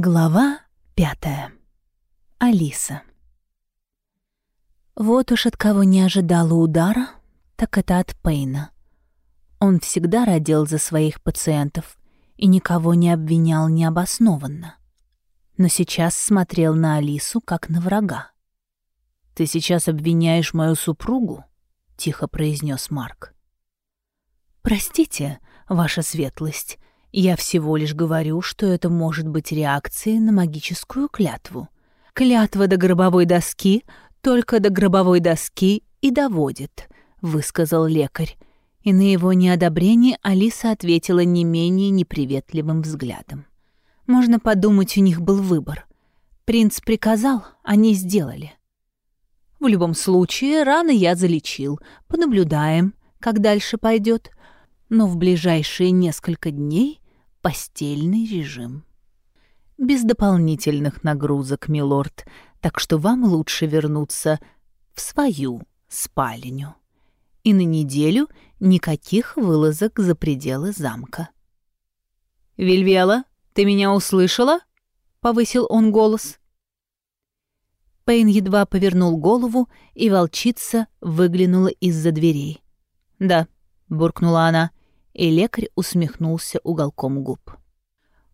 Глава пятая. Алиса. Вот уж от кого не ожидала удара, так это от Пейна. Он всегда родил за своих пациентов и никого не обвинял необоснованно. Но сейчас смотрел на Алису как на врага. «Ты сейчас обвиняешь мою супругу?» — тихо произнес Марк. «Простите, ваша светлость», я всего лишь говорю, что это может быть реакцией на магическую клятву. Клятва до гробовой доски только до гробовой доски и доводит, высказал лекарь. И на его неодобрение Алиса ответила не менее неприветливым взглядом. Можно подумать, у них был выбор. Принц приказал, они сделали. В любом случае, раны я залечил. Понаблюдаем, как дальше пойдет но в ближайшие несколько дней постельный режим. Без дополнительных нагрузок, милорд, так что вам лучше вернуться в свою спальню. И на неделю никаких вылазок за пределы замка. «Вильвела, ты меня услышала?» — повысил он голос. Пейн едва повернул голову, и волчица выглянула из-за дверей. «Да», — буркнула она, и лекарь усмехнулся уголком губ.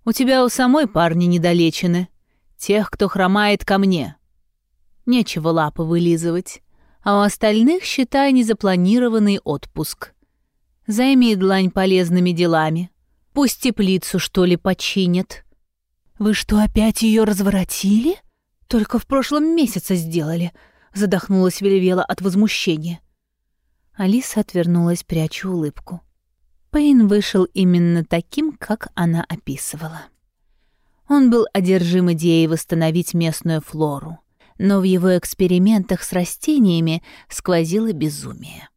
«У тебя у самой парни недолечены. Тех, кто хромает ко мне. Нечего лапы вылизывать, а у остальных, считай, незапланированный отпуск. Займи длань полезными делами. Пусть теплицу, что ли, починят». «Вы что, опять ее разворотили? Только в прошлом месяце сделали», — задохнулась Велевела от возмущения. Алиса отвернулась, пряча улыбку. Пейн вышел именно таким, как она описывала. Он был одержим идеей восстановить местную флору, но в его экспериментах с растениями сквозило безумие.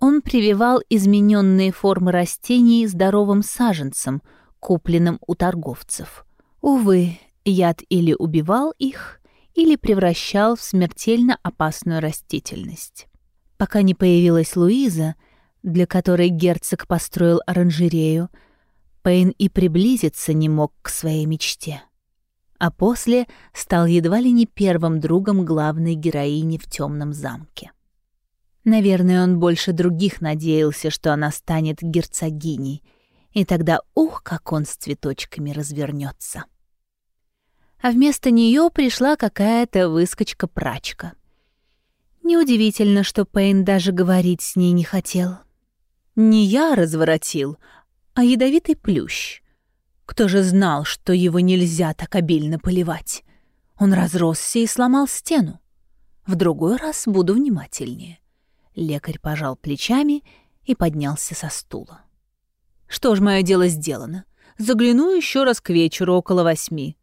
Он прививал измененные формы растений здоровым саженцам, купленным у торговцев. Увы, яд или убивал их, или превращал в смертельно опасную растительность. Пока не появилась Луиза, для которой герцог построил оранжерею, Пейн и приблизиться не мог к своей мечте. А после стал едва ли не первым другом главной героини в темном замке. Наверное, он больше других надеялся, что она станет герцогиней, и тогда ух, как он с цветочками развернется. А вместо нее пришла какая-то выскочка-прачка. Неудивительно, что Пейн даже говорить с ней не хотел. Не я разворотил, а ядовитый плющ. Кто же знал, что его нельзя так обильно поливать? Он разросся и сломал стену. В другой раз буду внимательнее. Лекарь пожал плечами и поднялся со стула. Что ж, мое дело сделано. Загляну еще раз к вечеру около восьми.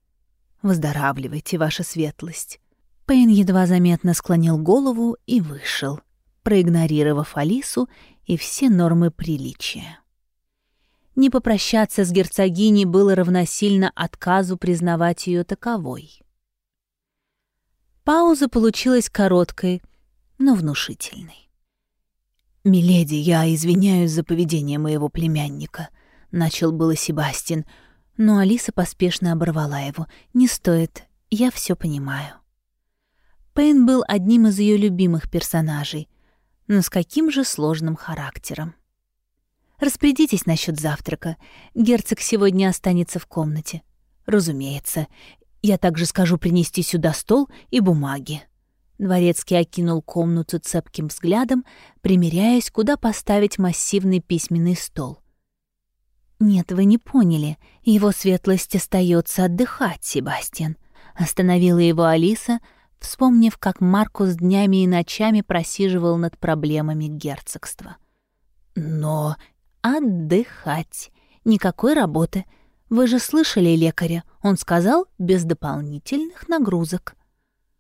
Выздоравливайте, ваша светлость. Пейн едва заметно склонил голову и вышел, проигнорировав Алису и все нормы приличия. Не попрощаться с герцогиней было равносильно отказу признавать ее таковой. Пауза получилась короткой, но внушительной. «Миледи, я извиняюсь за поведение моего племянника», — начал было Себастьян, но Алиса поспешно оборвала его. «Не стоит, я все понимаю». Пейн был одним из ее любимых персонажей, но с каким же сложным характером. Распорядитесь насчет завтрака. Герцог сегодня останется в комнате. Разумеется. Я также скажу принести сюда стол и бумаги. Дворецкий окинул комнату цепким взглядом, примеряясь, куда поставить массивный письменный стол. «Нет, вы не поняли. Его светлость остается отдыхать, Себастьян», — остановила его Алиса, — вспомнив, как Маркус днями и ночами просиживал над проблемами герцогства. Но отдыхать. Никакой работы. Вы же слышали лекаря. Он сказал, без дополнительных нагрузок.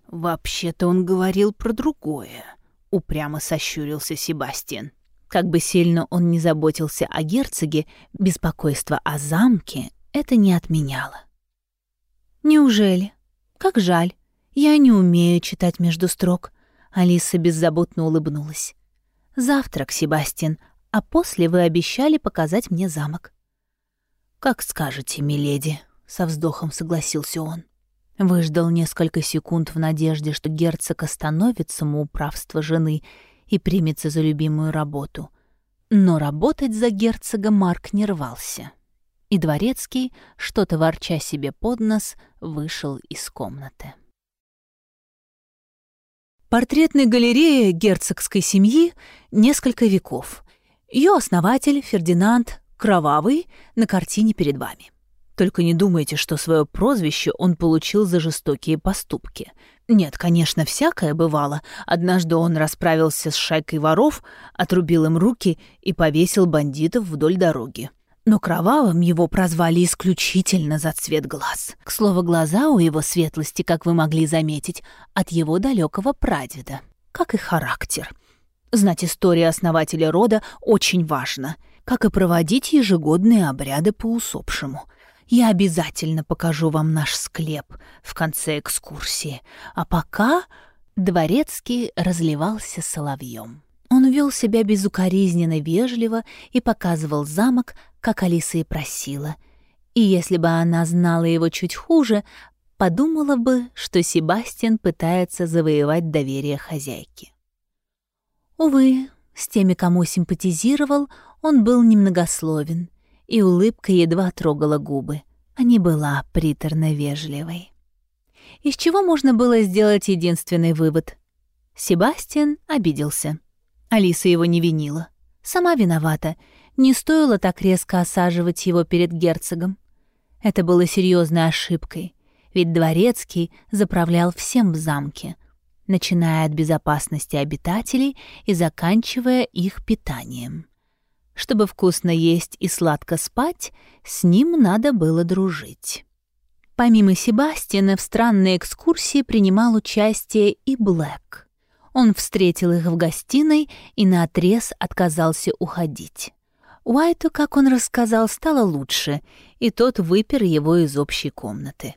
«Вообще-то он говорил про другое», — упрямо сощурился Себастьян. Как бы сильно он не заботился о герцоге, беспокойство о замке это не отменяло. «Неужели? Как жаль. «Я не умею читать между строк», — Алиса беззаботно улыбнулась. «Завтрак, Себастьян, а после вы обещали показать мне замок». «Как скажете, миледи», — со вздохом согласился он. Выждал несколько секунд в надежде, что герцог остановит самоуправство жены и примется за любимую работу. Но работать за герцога Марк не рвался. И дворецкий, что-то ворча себе под нос, вышел из комнаты. Портретная галерея герцогской семьи несколько веков. Ее основатель Фердинанд Кровавый на картине перед вами. Только не думайте, что свое прозвище он получил за жестокие поступки. Нет, конечно, всякое бывало. Однажды он расправился с шайкой воров, отрубил им руки и повесил бандитов вдоль дороги. Но кровавым его прозвали исключительно за цвет глаз. К слову, глаза у его светлости, как вы могли заметить, от его далекого прадеда. Как и характер. Знать историю основателя рода очень важно, как и проводить ежегодные обряды по усопшему — я обязательно покажу вам наш склеп в конце экскурсии. А пока Дворецкий разливался соловьем. Он вел себя безукоризненно вежливо и показывал замок, как Алиса и просила. И если бы она знала его чуть хуже, подумала бы, что Себастьян пытается завоевать доверие хозяйки. Увы, с теми, кому симпатизировал, он был немногословен — и улыбка едва трогала губы, а не была приторно вежливой. Из чего можно было сделать единственный вывод? Себастьян обиделся. Алиса его не винила. Сама виновата. Не стоило так резко осаживать его перед герцогом. Это было серьезной ошибкой, ведь дворецкий заправлял всем в замке, начиная от безопасности обитателей и заканчивая их питанием. Чтобы вкусно есть и сладко спать, с ним надо было дружить. Помимо Себастьяна в странной экскурсии принимал участие и Блэк. Он встретил их в гостиной и наотрез отказался уходить. Уайту, как он рассказал, стало лучше, и тот выпер его из общей комнаты.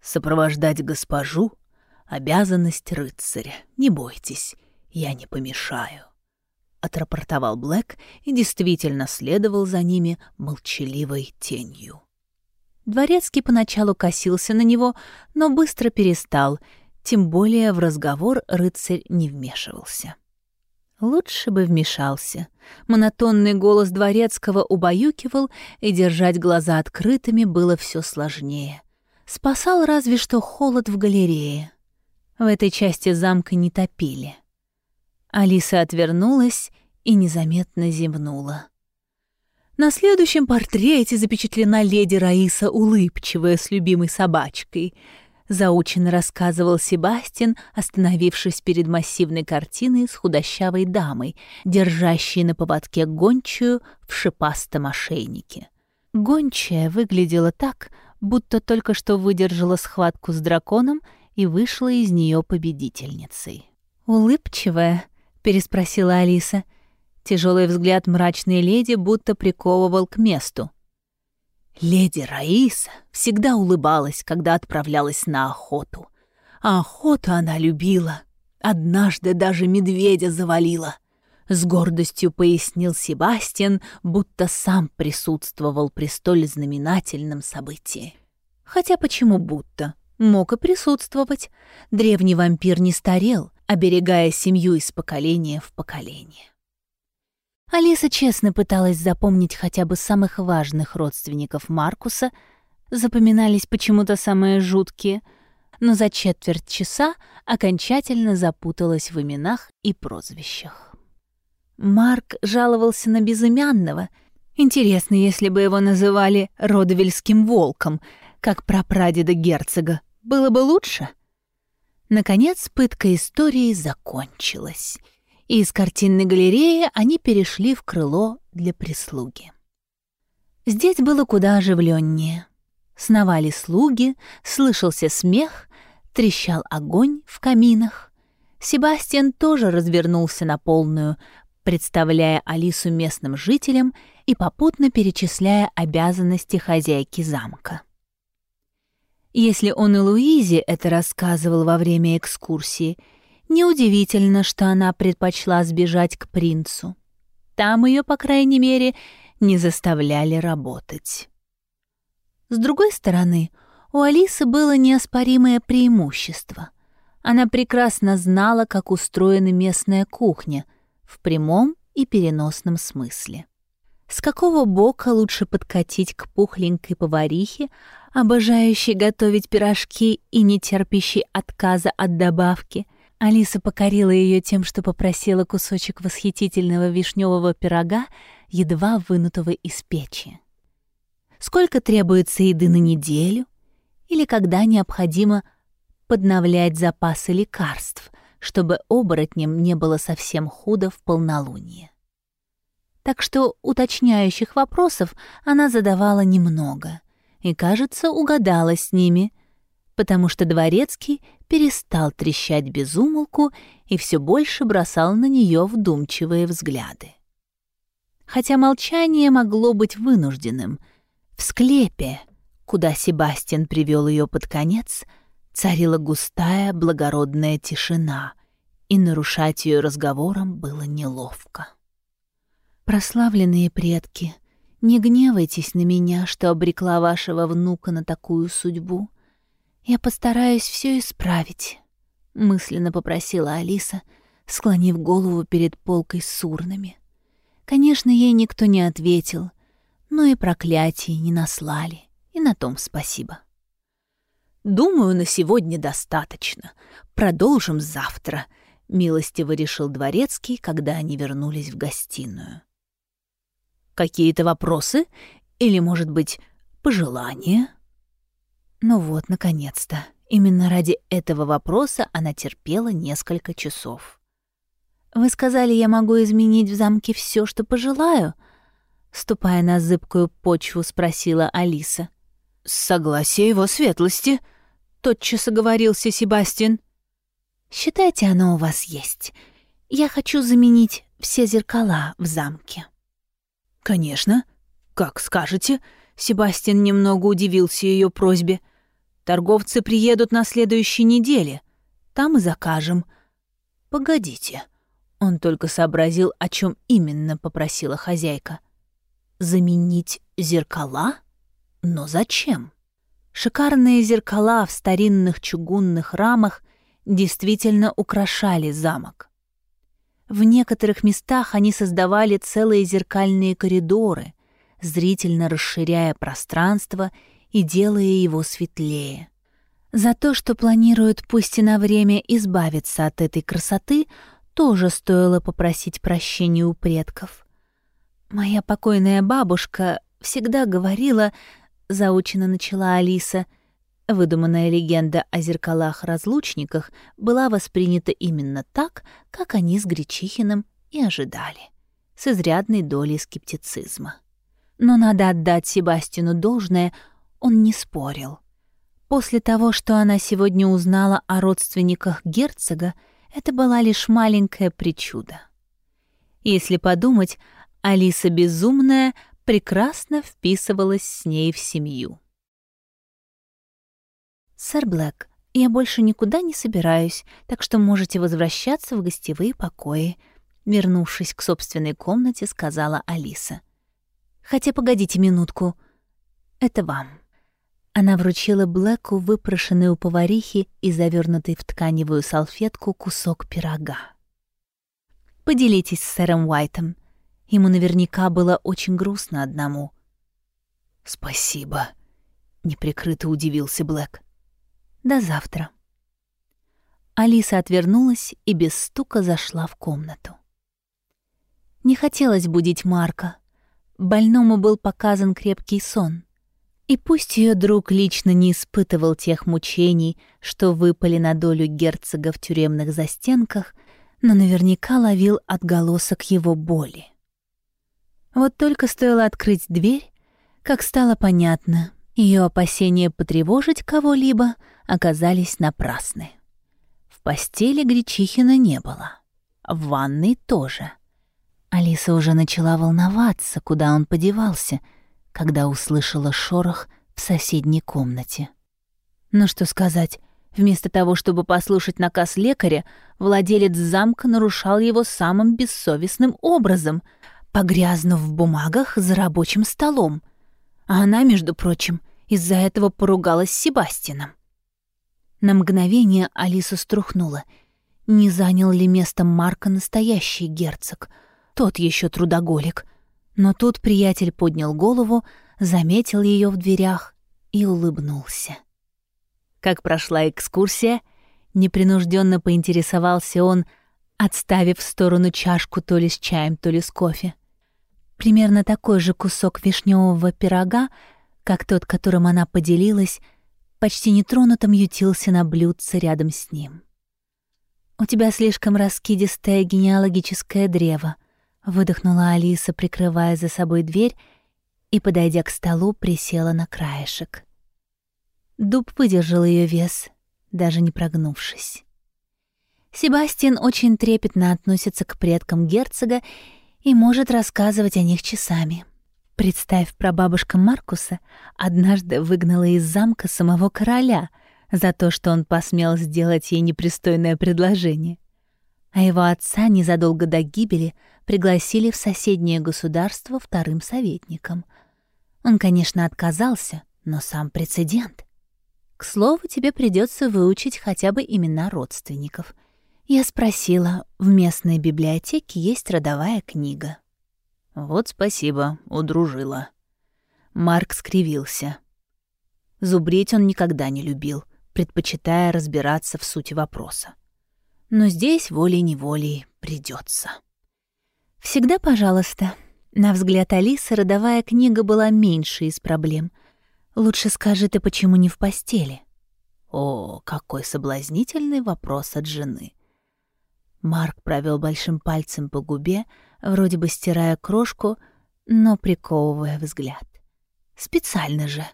«Сопровождать госпожу — обязанность рыцаря. Не бойтесь, я не помешаю» отрапортовал Блэк и действительно следовал за ними молчаливой тенью. Дворецкий поначалу косился на него, но быстро перестал, тем более в разговор рыцарь не вмешивался. Лучше бы вмешался. Монотонный голос дворецкого убаюкивал, и держать глаза открытыми было все сложнее. Спасал разве что холод в галерее. В этой части замка не топили. Алиса отвернулась и незаметно зевнула. На следующем портрете запечатлена леди Раиса улыбчивая с любимой собачкой. Заученно рассказывал Себастьян, остановившись перед массивной картиной с худощавой дамой, держащей на поводке гончую в шипастом ошейнике. Гончая выглядела так, будто только что выдержала схватку с драконом и вышла из нее победительницей. «Улыбчивая?» переспросила Алиса. Тяжелый взгляд мрачной леди будто приковывал к месту. Леди Раиса всегда улыбалась, когда отправлялась на охоту. А охоту она любила. Однажды даже медведя завалила. С гордостью пояснил Себастьян, будто сам присутствовал при столь знаменательном событии. Хотя почему будто? Мог и присутствовать. Древний вампир не старел, оберегая семью из поколения в поколение. Алиса честно пыталась запомнить хотя бы самых важных родственников Маркуса, запоминались почему-то самые жуткие, но за четверть часа окончательно запуталась в именах и прозвищах. Марк жаловался на безымянного. Интересно, если бы его называли Родовельским волком, как прапрадеда герцога, было бы лучше — Наконец, пытка истории закончилась, и из картинной галереи они перешли в крыло для прислуги. Здесь было куда оживленнее. Сновали слуги, слышался смех, трещал огонь в каминах. Себастьян тоже развернулся на полную, представляя Алису местным жителям и попутно перечисляя обязанности хозяйки замка. Если он и Луизе это рассказывал во время экскурсии, неудивительно, что она предпочла сбежать к принцу. Там ее, по крайней мере, не заставляли работать. С другой стороны, у Алисы было неоспоримое преимущество. Она прекрасно знала, как устроена местная кухня в прямом и переносном смысле. С какого бока лучше подкатить к пухленькой поварихе, обожающей готовить пирожки и не терпящей отказа от добавки? Алиса покорила ее тем, что попросила кусочек восхитительного вишневого пирога, едва вынутого из печи. Сколько требуется еды на неделю? Или когда необходимо подновлять запасы лекарств, чтобы оборотням не было совсем худо в полнолуние? так что уточняющих вопросов она задавала немного и, кажется, угадала с ними, потому что Дворецкий перестал трещать без умолку и все больше бросал на нее вдумчивые взгляды. Хотя молчание могло быть вынужденным, в склепе, куда Себастьян привел ее под конец, царила густая благородная тишина, и нарушать ее разговором было неловко. Прославленные предки, не гневайтесь на меня, что обрекла вашего внука на такую судьбу. Я постараюсь все исправить, мысленно попросила Алиса, склонив голову перед полкой с урнами. Конечно, ей никто не ответил, но и проклятий не наслали, и на том спасибо. «Думаю, на сегодня достаточно. Продолжим завтра», — милостиво решил Дворецкий, когда они вернулись в гостиную. Какие-то вопросы? Или, может быть, пожелания?» Ну вот, наконец-то. Именно ради этого вопроса она терпела несколько часов. «Вы сказали, я могу изменить в замке все, что пожелаю?» Ступая на зыбкую почву, спросила Алиса. «Согласие его светлости», — тотчас оговорился Себастьян. «Считайте, оно у вас есть. Я хочу заменить все зеркала в замке». «Конечно. Как скажете». Себастьян немного удивился ее просьбе. «Торговцы приедут на следующей неделе. Там и закажем». «Погодите». Он только сообразил, о чем именно попросила хозяйка. «Заменить зеркала? Но зачем?» Шикарные зеркала в старинных чугунных рамах действительно украшали замок. В некоторых местах они создавали целые зеркальные коридоры, зрительно расширяя пространство и делая его светлее. За то, что планируют пусть и на время избавиться от этой красоты, тоже стоило попросить прощения у предков. «Моя покойная бабушка всегда говорила», — заучено начала Алиса — Выдуманная легенда о зеркалах-разлучниках была воспринята именно так, как они с Гречихиным и ожидали, с изрядной долей скептицизма. Но надо отдать Себастину должное, он не спорил. После того, что она сегодня узнала о родственниках герцога, это была лишь маленькая причуда. Если подумать, Алиса Безумная прекрасно вписывалась с ней в семью. «Сэр Блэк, я больше никуда не собираюсь, так что можете возвращаться в гостевые покои», вернувшись к собственной комнате, сказала Алиса. «Хотя погодите минутку. Это вам». Она вручила Блэку выпрошенный у поварихи и завернутый в тканевую салфетку кусок пирога. «Поделитесь с сэром Уайтом. Ему наверняка было очень грустно одному». «Спасибо», — неприкрыто удивился Блэк. До завтра». Алиса отвернулась и без стука зашла в комнату. Не хотелось будить Марка. Больному был показан крепкий сон. И пусть ее друг лично не испытывал тех мучений, что выпали на долю герцога в тюремных застенках, но наверняка ловил отголосок его боли. Вот только стоило открыть дверь, как стало понятно, ее опасения потревожить кого-либо оказались напрасны. В постели Гречихина не было. В ванной тоже. Алиса уже начала волноваться, куда он подевался, когда услышала шорох в соседней комнате. Ну что сказать, вместо того, чтобы послушать наказ лекаря, владелец замка нарушал его самым бессовестным образом, погрязнув в бумагах за рабочим столом — а она, между прочим, из-за этого поругалась с Себастином. На мгновение Алиса струхнула. Не занял ли место Марка настоящий герцог? Тот еще трудоголик. Но тут приятель поднял голову, заметил ее в дверях и улыбнулся. Как прошла экскурсия, непринужденно поинтересовался он, отставив в сторону чашку то ли с чаем, то ли с кофе. Примерно такой же кусок вишневого пирога, как тот, которым она поделилась, почти нетронутым ютился на блюдце рядом с ним. «У тебя слишком раскидистое генеалогическое древо», — выдохнула Алиса, прикрывая за собой дверь, и, подойдя к столу, присела на краешек. Дуб выдержал ее вес, даже не прогнувшись. Себастьян очень трепетно относится к предкам герцога и может рассказывать о них часами. Представь, прабабушка Маркуса однажды выгнала из замка самого короля за то, что он посмел сделать ей непристойное предложение. А его отца незадолго до гибели пригласили в соседнее государство вторым советником. Он, конечно, отказался, но сам прецедент. К слову, тебе придется выучить хотя бы имена родственников. Я спросила, в местной библиотеке есть родовая книга. «Вот спасибо, удружила». Марк скривился. Зубрить он никогда не любил, предпочитая разбираться в сути вопроса. Но здесь волей-неволей придется. «Всегда пожалуйста». На взгляд Алисы родовая книга была меньше из проблем. «Лучше скажи ты, почему не в постели?» О, какой соблазнительный вопрос от жены. Марк провел большим пальцем по губе, вроде бы стирая крошку, но приковывая взгляд. Специально же.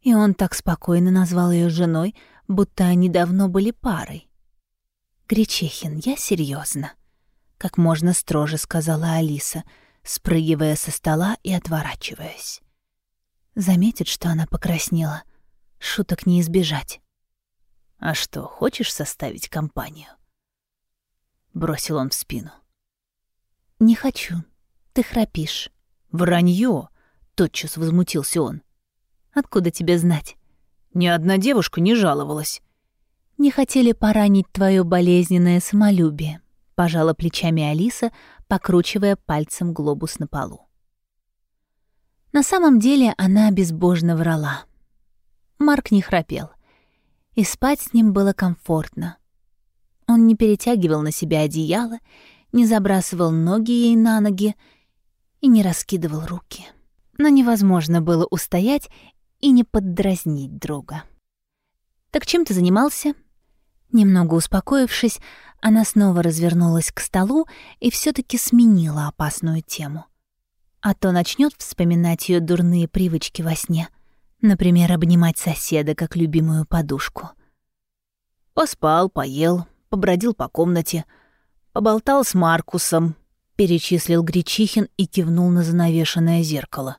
И он так спокойно назвал ее женой, будто они давно были парой. «Гречихин, я серьезно, как можно строже сказала Алиса, спрыгивая со стола и отворачиваясь. Заметит, что она покраснела. Шуток не избежать. «А что, хочешь составить компанию?» Бросил он в спину. «Не хочу. Ты храпишь». «Вранье!» — тотчас возмутился он. «Откуда тебе знать?» «Ни одна девушка не жаловалась». «Не хотели поранить твое болезненное самолюбие», — пожала плечами Алиса, покручивая пальцем глобус на полу. На самом деле она безбожно врала. Марк не храпел, и спать с ним было комфортно. Он не перетягивал на себя одеяло не забрасывал ноги ей на ноги и не раскидывал руки. Но невозможно было устоять и не поддразнить друга. «Так чем ты занимался?» Немного успокоившись, она снова развернулась к столу и все таки сменила опасную тему. А то начнет вспоминать ее дурные привычки во сне, например, обнимать соседа как любимую подушку. Поспал, поел, побродил по комнате — Поболтал с Маркусом, перечислил Гречихин и кивнул на занавешенное зеркало.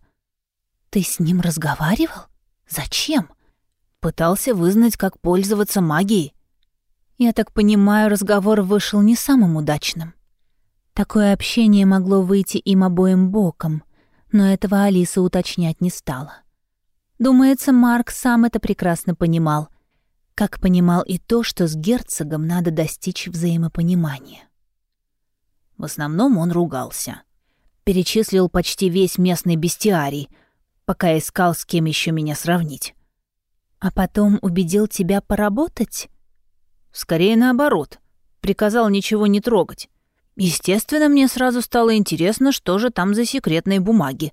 Ты с ним разговаривал? Зачем? Пытался вызнать, как пользоваться магией. Я так понимаю, разговор вышел не самым удачным. Такое общение могло выйти им обоим боком, но этого Алиса уточнять не стала. Думается, Марк сам это прекрасно понимал, как понимал и то, что с герцогом надо достичь взаимопонимания. В основном он ругался. Перечислил почти весь местный бестиарий, пока искал, с кем еще меня сравнить. А потом убедил тебя поработать? Скорее наоборот. Приказал ничего не трогать. Естественно, мне сразу стало интересно, что же там за секретные бумаги.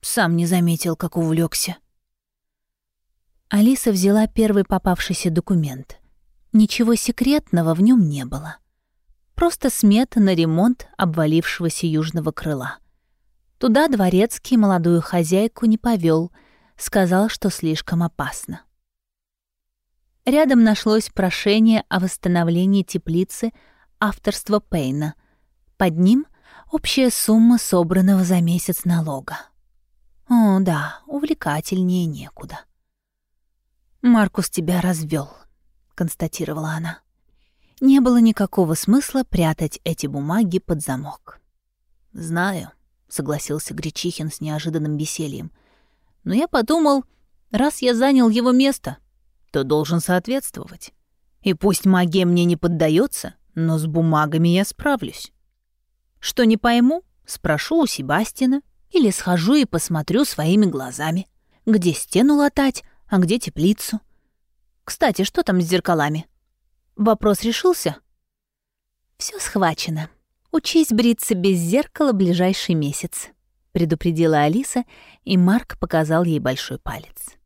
Сам не заметил, как увлекся. Алиса взяла первый попавшийся документ. Ничего секретного в нем не было. Просто смета на ремонт обвалившегося южного крыла. Туда дворецкий молодую хозяйку не повел, сказал, что слишком опасно. Рядом нашлось прошение о восстановлении теплицы авторства Пейна. Под ним общая сумма собранного за месяц налога. О, да, увлекательнее некуда. «Маркус тебя развел, констатировала она не было никакого смысла прятать эти бумаги под замок. «Знаю», — согласился Гречихин с неожиданным весельем. «Но я подумал, Раз я занял его место, то должен соответствовать. И пусть магия мне не поддается, но с бумагами я справлюсь. Что не пойму, спрошу у Себастина или схожу и посмотрю своими глазами, где стену латать, а где теплицу. Кстати, что там с зеркалами? Вопрос решился? Все схвачено. Учись бриться без зеркала ближайший месяц, предупредила Алиса, и Марк показал ей большой палец.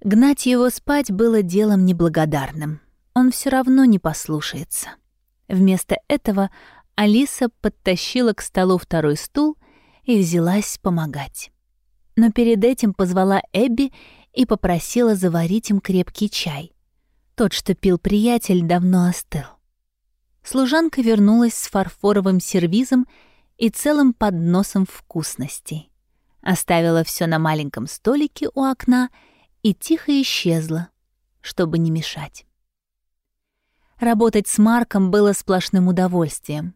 Гнать его спать было делом неблагодарным. Он все равно не послушается. Вместо этого Алиса подтащила к столу второй стул и взялась помогать. Но перед этим позвала Эбби и попросила заварить им крепкий чай. Тот, что пил приятель, давно остыл. Служанка вернулась с фарфоровым сервизом и целым подносом вкусностей. Оставила все на маленьком столике у окна и тихо исчезла, чтобы не мешать. Работать с Марком было сплошным удовольствием.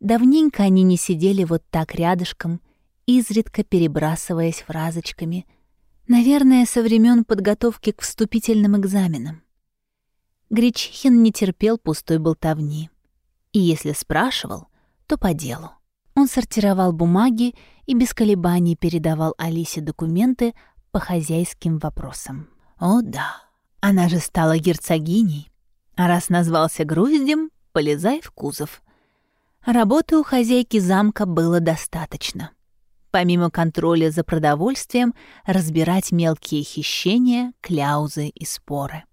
Давненько они не сидели вот так рядышком, изредка перебрасываясь фразочками. Наверное, со времен подготовки к вступительным экзаменам. Гречихин не терпел пустой болтовни. И если спрашивал, то по делу. Он сортировал бумаги и без колебаний передавал Алисе документы по хозяйским вопросам. О да, она же стала герцогиней. А раз назвался груздем, полезай в кузов — Работы у хозяйки замка было достаточно. Помимо контроля за продовольствием, разбирать мелкие хищения, кляузы и споры.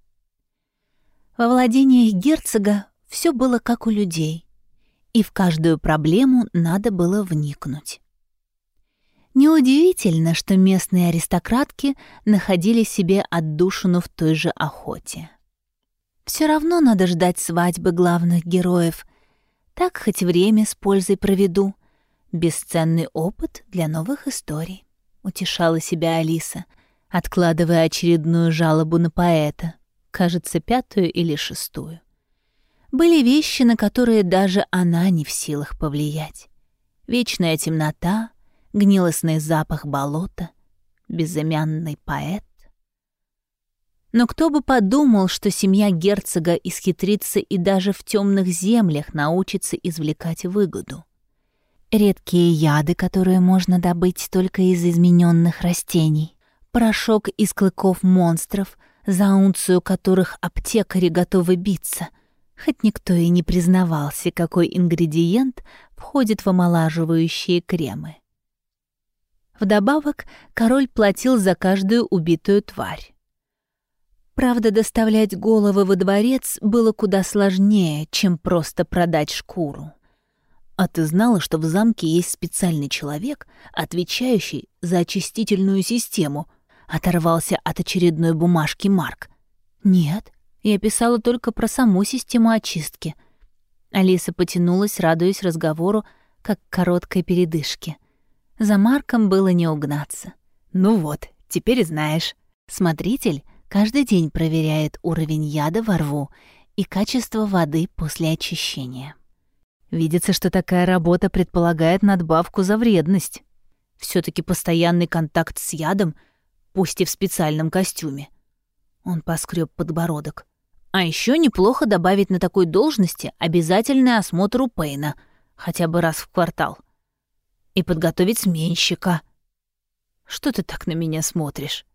Во владениях герцога все было как у людей, и в каждую проблему надо было вникнуть. Неудивительно, что местные аристократки находили себе отдушину в той же охоте. Все равно надо ждать свадьбы главных героев, так хоть время с пользой проведу. Бесценный опыт для новых историй. Утешала себя Алиса, откладывая очередную жалобу на поэта, кажется, пятую или шестую. Были вещи, на которые даже она не в силах повлиять. Вечная темнота, гнилостный запах болота, безымянный поэт. Но кто бы подумал, что семья герцога исхитрится и даже в темных землях научится извлекать выгоду. Редкие яды, которые можно добыть только из измененных растений, порошок из клыков монстров, за унцию которых аптекари готовы биться, хоть никто и не признавался, какой ингредиент входит в омолаживающие кремы. Вдобавок, король платил за каждую убитую тварь. Правда, доставлять головы во дворец было куда сложнее, чем просто продать шкуру. А ты знала, что в замке есть специальный человек, отвечающий за очистительную систему? Оторвался от очередной бумажки Марк. Нет, я писала только про саму систему очистки. Алиса потянулась, радуясь разговору, как короткой передышке. За Марком было не угнаться. Ну вот, теперь знаешь. Смотритель каждый день проверяет уровень яда во рву и качество воды после очищения. Видится, что такая работа предполагает надбавку за вредность. все таки постоянный контакт с ядом, пусть и в специальном костюме. Он поскреб подбородок. А еще неплохо добавить на такой должности обязательный осмотр у Пейна, хотя бы раз в квартал. И подготовить сменщика. Что ты так на меня смотришь?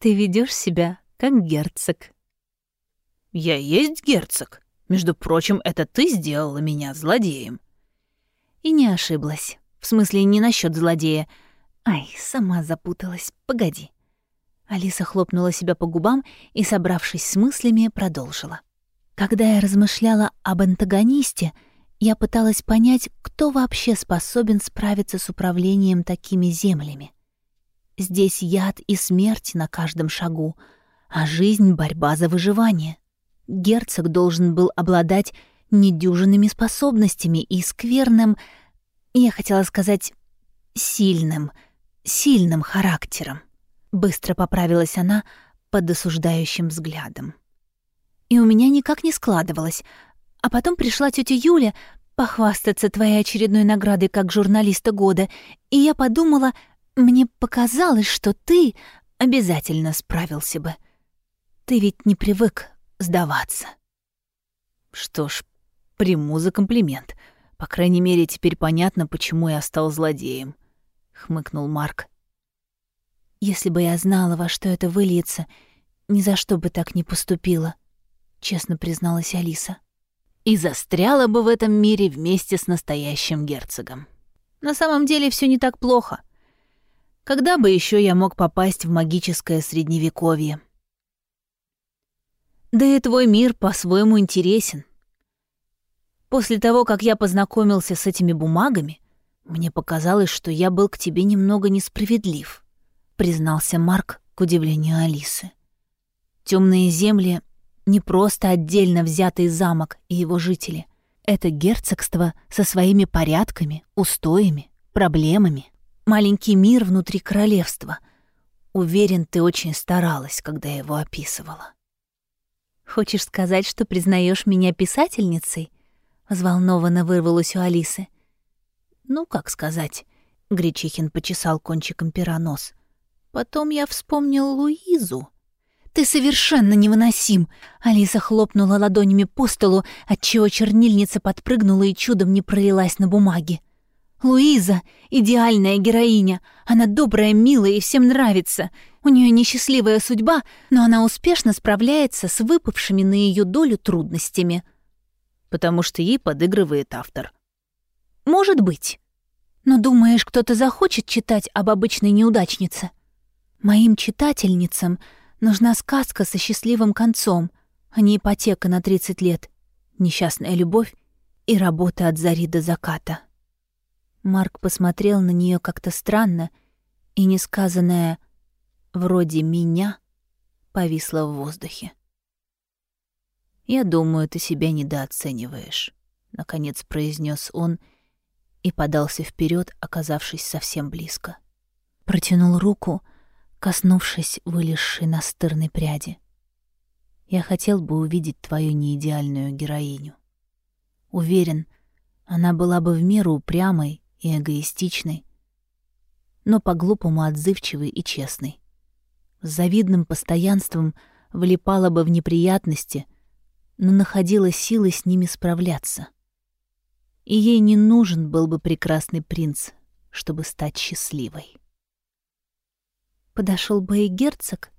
Ты ведешь себя как герцог. Я есть герцог. Между прочим, это ты сделала меня злодеем. И не ошиблась. В смысле, не насчет злодея. Ай, сама запуталась. Погоди. Алиса хлопнула себя по губам и, собравшись с мыслями, продолжила. Когда я размышляла об антагонисте, я пыталась понять, кто вообще способен справиться с управлением такими землями. Здесь яд и смерть на каждом шагу, а жизнь — борьба за выживание. Герцог должен был обладать недюжинными способностями и скверным, я хотела сказать, сильным, сильным характером. Быстро поправилась она под осуждающим взглядом. И у меня никак не складывалось. А потом пришла тетя Юля похвастаться твоей очередной наградой как журналиста года, и я подумала — Мне показалось, что ты обязательно справился бы. Ты ведь не привык сдаваться. Что ж, приму за комплимент. По крайней мере, теперь понятно, почему я стал злодеем, хмыкнул Марк. Если бы я знала, во что это выльется, ни за что бы так не поступила, честно призналась Алиса. И застряла бы в этом мире вместе с настоящим герцогом. На самом деле все не так плохо. Когда бы еще я мог попасть в магическое средневековье? Да и твой мир по-своему интересен. После того, как я познакомился с этими бумагами, мне показалось, что я был к тебе немного несправедлив признался Марк к удивлению Алисы. Темные земли — не просто отдельно взятый замок и его жители. Это герцогство со своими порядками, устоями, проблемами. Маленький мир внутри королевства. Уверен, ты очень старалась, когда его описывала. «Хочешь сказать, что признаешь меня писательницей?» — взволнованно вырвалось у Алисы. «Ну, как сказать?» — Гречихин почесал кончиком пера нос. Потом я вспомнил Луизу. «Ты совершенно невыносим!» Алиса хлопнула ладонями по столу, отчего чернильница подпрыгнула и чудом не пролилась на бумаге. «Луиза — идеальная героиня. Она добрая, милая и всем нравится. У нее несчастливая судьба, но она успешно справляется с выпавшими на ее долю трудностями». «Потому что ей подыгрывает автор». «Может быть. Но думаешь, кто-то захочет читать об обычной неудачнице?» Моим читательницам нужна сказка со счастливым концом, а не ипотека на 30 лет, несчастная любовь и работа от зари до заката. Марк посмотрел на нее как-то странно, и несказанное «вроде меня» повисло в воздухе. «Я думаю, ты себя недооцениваешь», — наконец произнес он и подался вперед, оказавшись совсем близко. Протянул руку — коснувшись вылезшей настырной пряди. Я хотел бы увидеть твою неидеальную героиню. Уверен, она была бы в меру упрямой и эгоистичной, но по-глупому отзывчивой и честной. С завидным постоянством влипала бы в неприятности, но находила силы с ними справляться. И ей не нужен был бы прекрасный принц, чтобы стать счастливой. Подошел бы и герцог.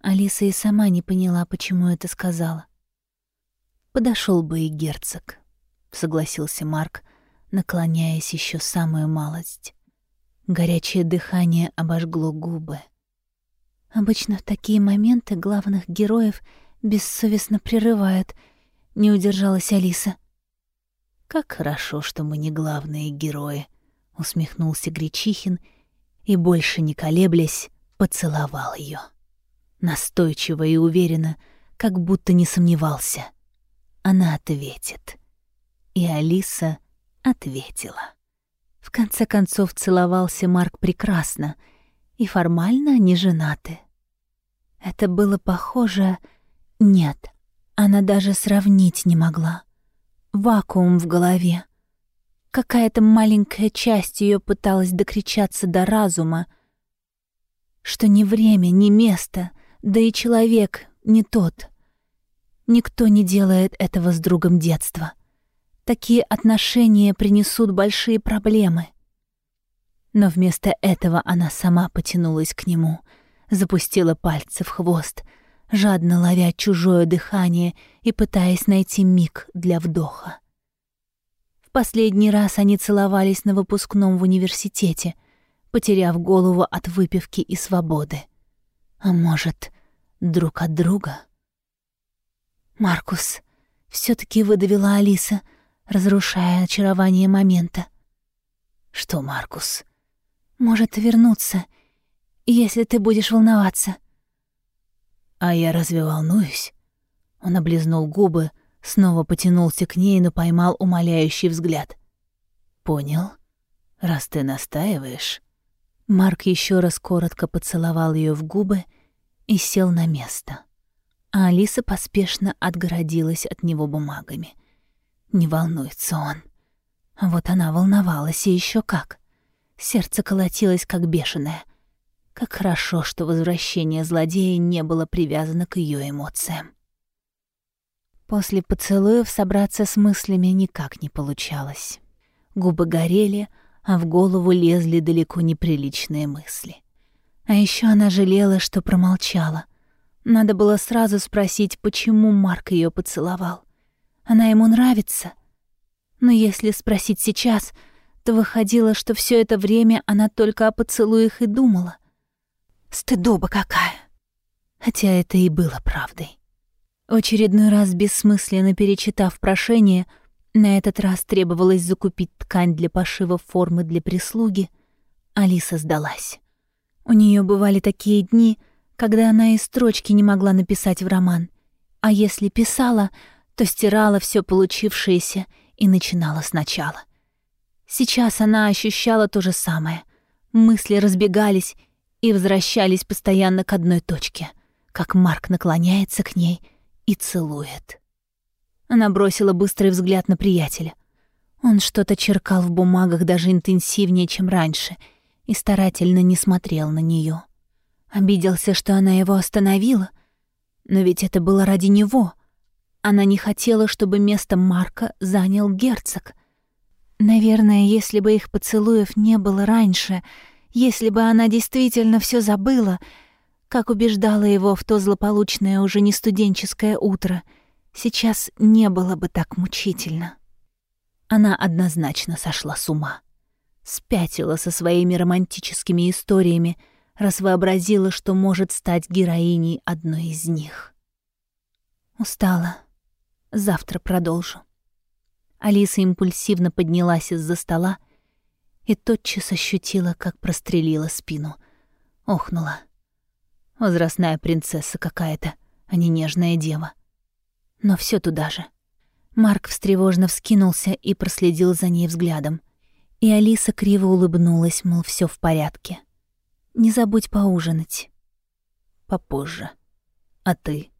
Алиса и сама не поняла, почему это сказала. Подошел бы и герцог, согласился Марк, наклоняясь еще самую малость. Горячее дыхание обожгло губы. Обычно в такие моменты главных героев бессовестно прерывают, не удержалась Алиса. Как хорошо, что мы не главные герои, усмехнулся Гречихин и, больше не колеблясь, поцеловал ее. Настойчиво и уверенно, как будто не сомневался. Она ответит. И Алиса ответила. В конце концов целовался Марк прекрасно, и формально они женаты. Это было похоже... Нет, она даже сравнить не могла. Вакуум в голове. Какая-то маленькая часть ее пыталась докричаться до разума, что ни время, ни место, да и человек не тот. Никто не делает этого с другом детства. Такие отношения принесут большие проблемы. Но вместо этого она сама потянулась к нему, запустила пальцы в хвост, жадно ловя чужое дыхание и пытаясь найти миг для вдоха. Последний раз они целовались на выпускном в университете, потеряв голову от выпивки и свободы. А может, друг от друга? «Маркус», — все таки выдавила Алиса, разрушая очарование момента. «Что, Маркус?» «Может вернуться, если ты будешь волноваться». «А я разве волнуюсь?» Он облизнул губы, Снова потянулся к ней, но поймал умоляющий взгляд. «Понял. Раз ты настаиваешь...» Марк еще раз коротко поцеловал ее в губы и сел на место. А Алиса поспешно отгородилась от него бумагами. Не волнуется он. А вот она волновалась, и еще как. Сердце колотилось, как бешеное. Как хорошо, что возвращение злодея не было привязано к ее эмоциям. После поцелуев собраться с мыслями никак не получалось. Губы горели, а в голову лезли далеко неприличные мысли. А еще она жалела, что промолчала. Надо было сразу спросить, почему Марк ее поцеловал. Она ему нравится. Но если спросить сейчас, то выходило, что все это время она только о поцелуях и думала. Стыдоба какая! Хотя это и было правдой. Очередной раз бессмысленно перечитав прошение, на этот раз требовалось закупить ткань для пошива формы для прислуги, Алиса сдалась. У нее бывали такие дни, когда она и строчки не могла написать в роман, а если писала, то стирала все получившееся и начинала сначала. Сейчас она ощущала то же самое. Мысли разбегались и возвращались постоянно к одной точке, как Марк наклоняется к ней — и целует. Она бросила быстрый взгляд на приятеля. Он что-то черкал в бумагах даже интенсивнее, чем раньше, и старательно не смотрел на нее. Обиделся, что она его остановила, но ведь это было ради него. Она не хотела, чтобы место Марка занял герцог. Наверное, если бы их поцелуев не было раньше, если бы она действительно все забыла — как убеждала его в то злополучное уже не студенческое утро, сейчас не было бы так мучительно. Она однозначно сошла с ума. Спятила со своими романтическими историями, раз вообразила, что может стать героиней одной из них. Устала. Завтра продолжу. Алиса импульсивно поднялась из-за стола и тотчас ощутила, как прострелила спину. Охнула. Возрастная принцесса какая-то, а не нежная дева. Но все туда же. Марк встревожно вскинулся и проследил за ней взглядом. И Алиса криво улыбнулась, мол, все в порядке. «Не забудь поужинать». «Попозже. А ты?»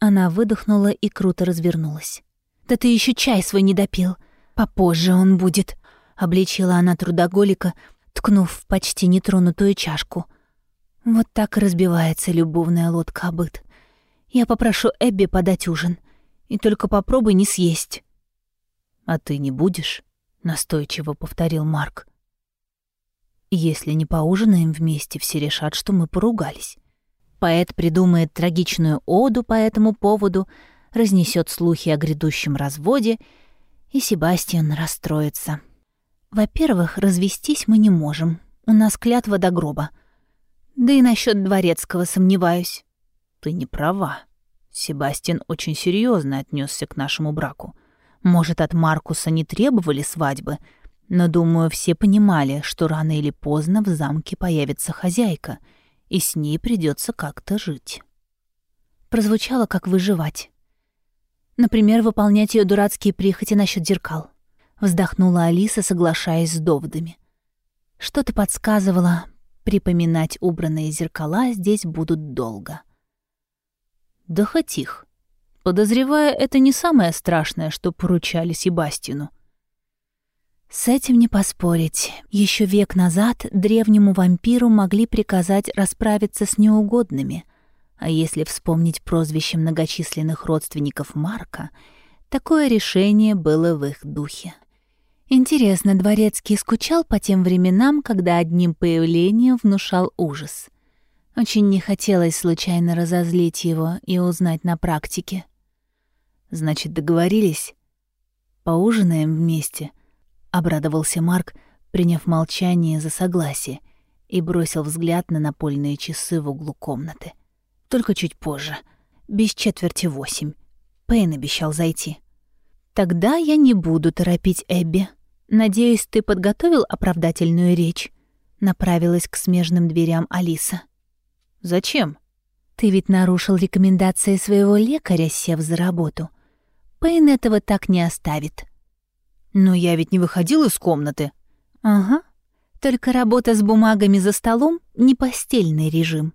Она выдохнула и круто развернулась. «Да ты еще чай свой не допил. Попозже он будет», — обличила она трудоголика, ткнув в почти нетронутую чашку — вот так разбивается любовная лодка о. Я попрошу Эбби подать ужин. И только попробуй не съесть. «А ты не будешь?» — настойчиво повторил Марк. «Если не поужинаем вместе, все решат, что мы поругались. Поэт придумает трагичную оду по этому поводу, разнесет слухи о грядущем разводе, и Себастьян расстроится. Во-первых, развестись мы не можем. У нас клятва до гроба — да и насчет дворецкого сомневаюсь. Ты не права. Себастьян очень серьезно отнесся к нашему браку. Может, от Маркуса не требовали свадьбы, но, думаю, все понимали, что рано или поздно в замке появится хозяйка, и с ней придется как-то жить. Прозвучало как выживать. Например, выполнять ее дурацкие прихоти насчет зеркал. Вздохнула Алиса, соглашаясь с доводами. Что-то подсказывало, Припоминать убранные зеркала здесь будут долго. Да хоть их. Подозревая, это не самое страшное, что поручали Себастину. С этим не поспорить. Еще век назад древнему вампиру могли приказать расправиться с неугодными. А если вспомнить прозвище многочисленных родственников Марка, такое решение было в их духе. Интересно, Дворецкий скучал по тем временам, когда одним появлением внушал ужас. Очень не хотелось случайно разозлить его и узнать на практике. «Значит, договорились? Поужинаем вместе?» — обрадовался Марк, приняв молчание за согласие, и бросил взгляд на напольные часы в углу комнаты. «Только чуть позже, без четверти восемь. Пейн обещал зайти». «Тогда я не буду торопить Эбби», «Надеюсь, ты подготовил оправдательную речь?» Направилась к смежным дверям Алиса. «Зачем?» «Ты ведь нарушил рекомендации своего лекаря, сев за работу. Пейн этого так не оставит». «Но я ведь не выходил из комнаты». «Ага. Только работа с бумагами за столом — не постельный режим.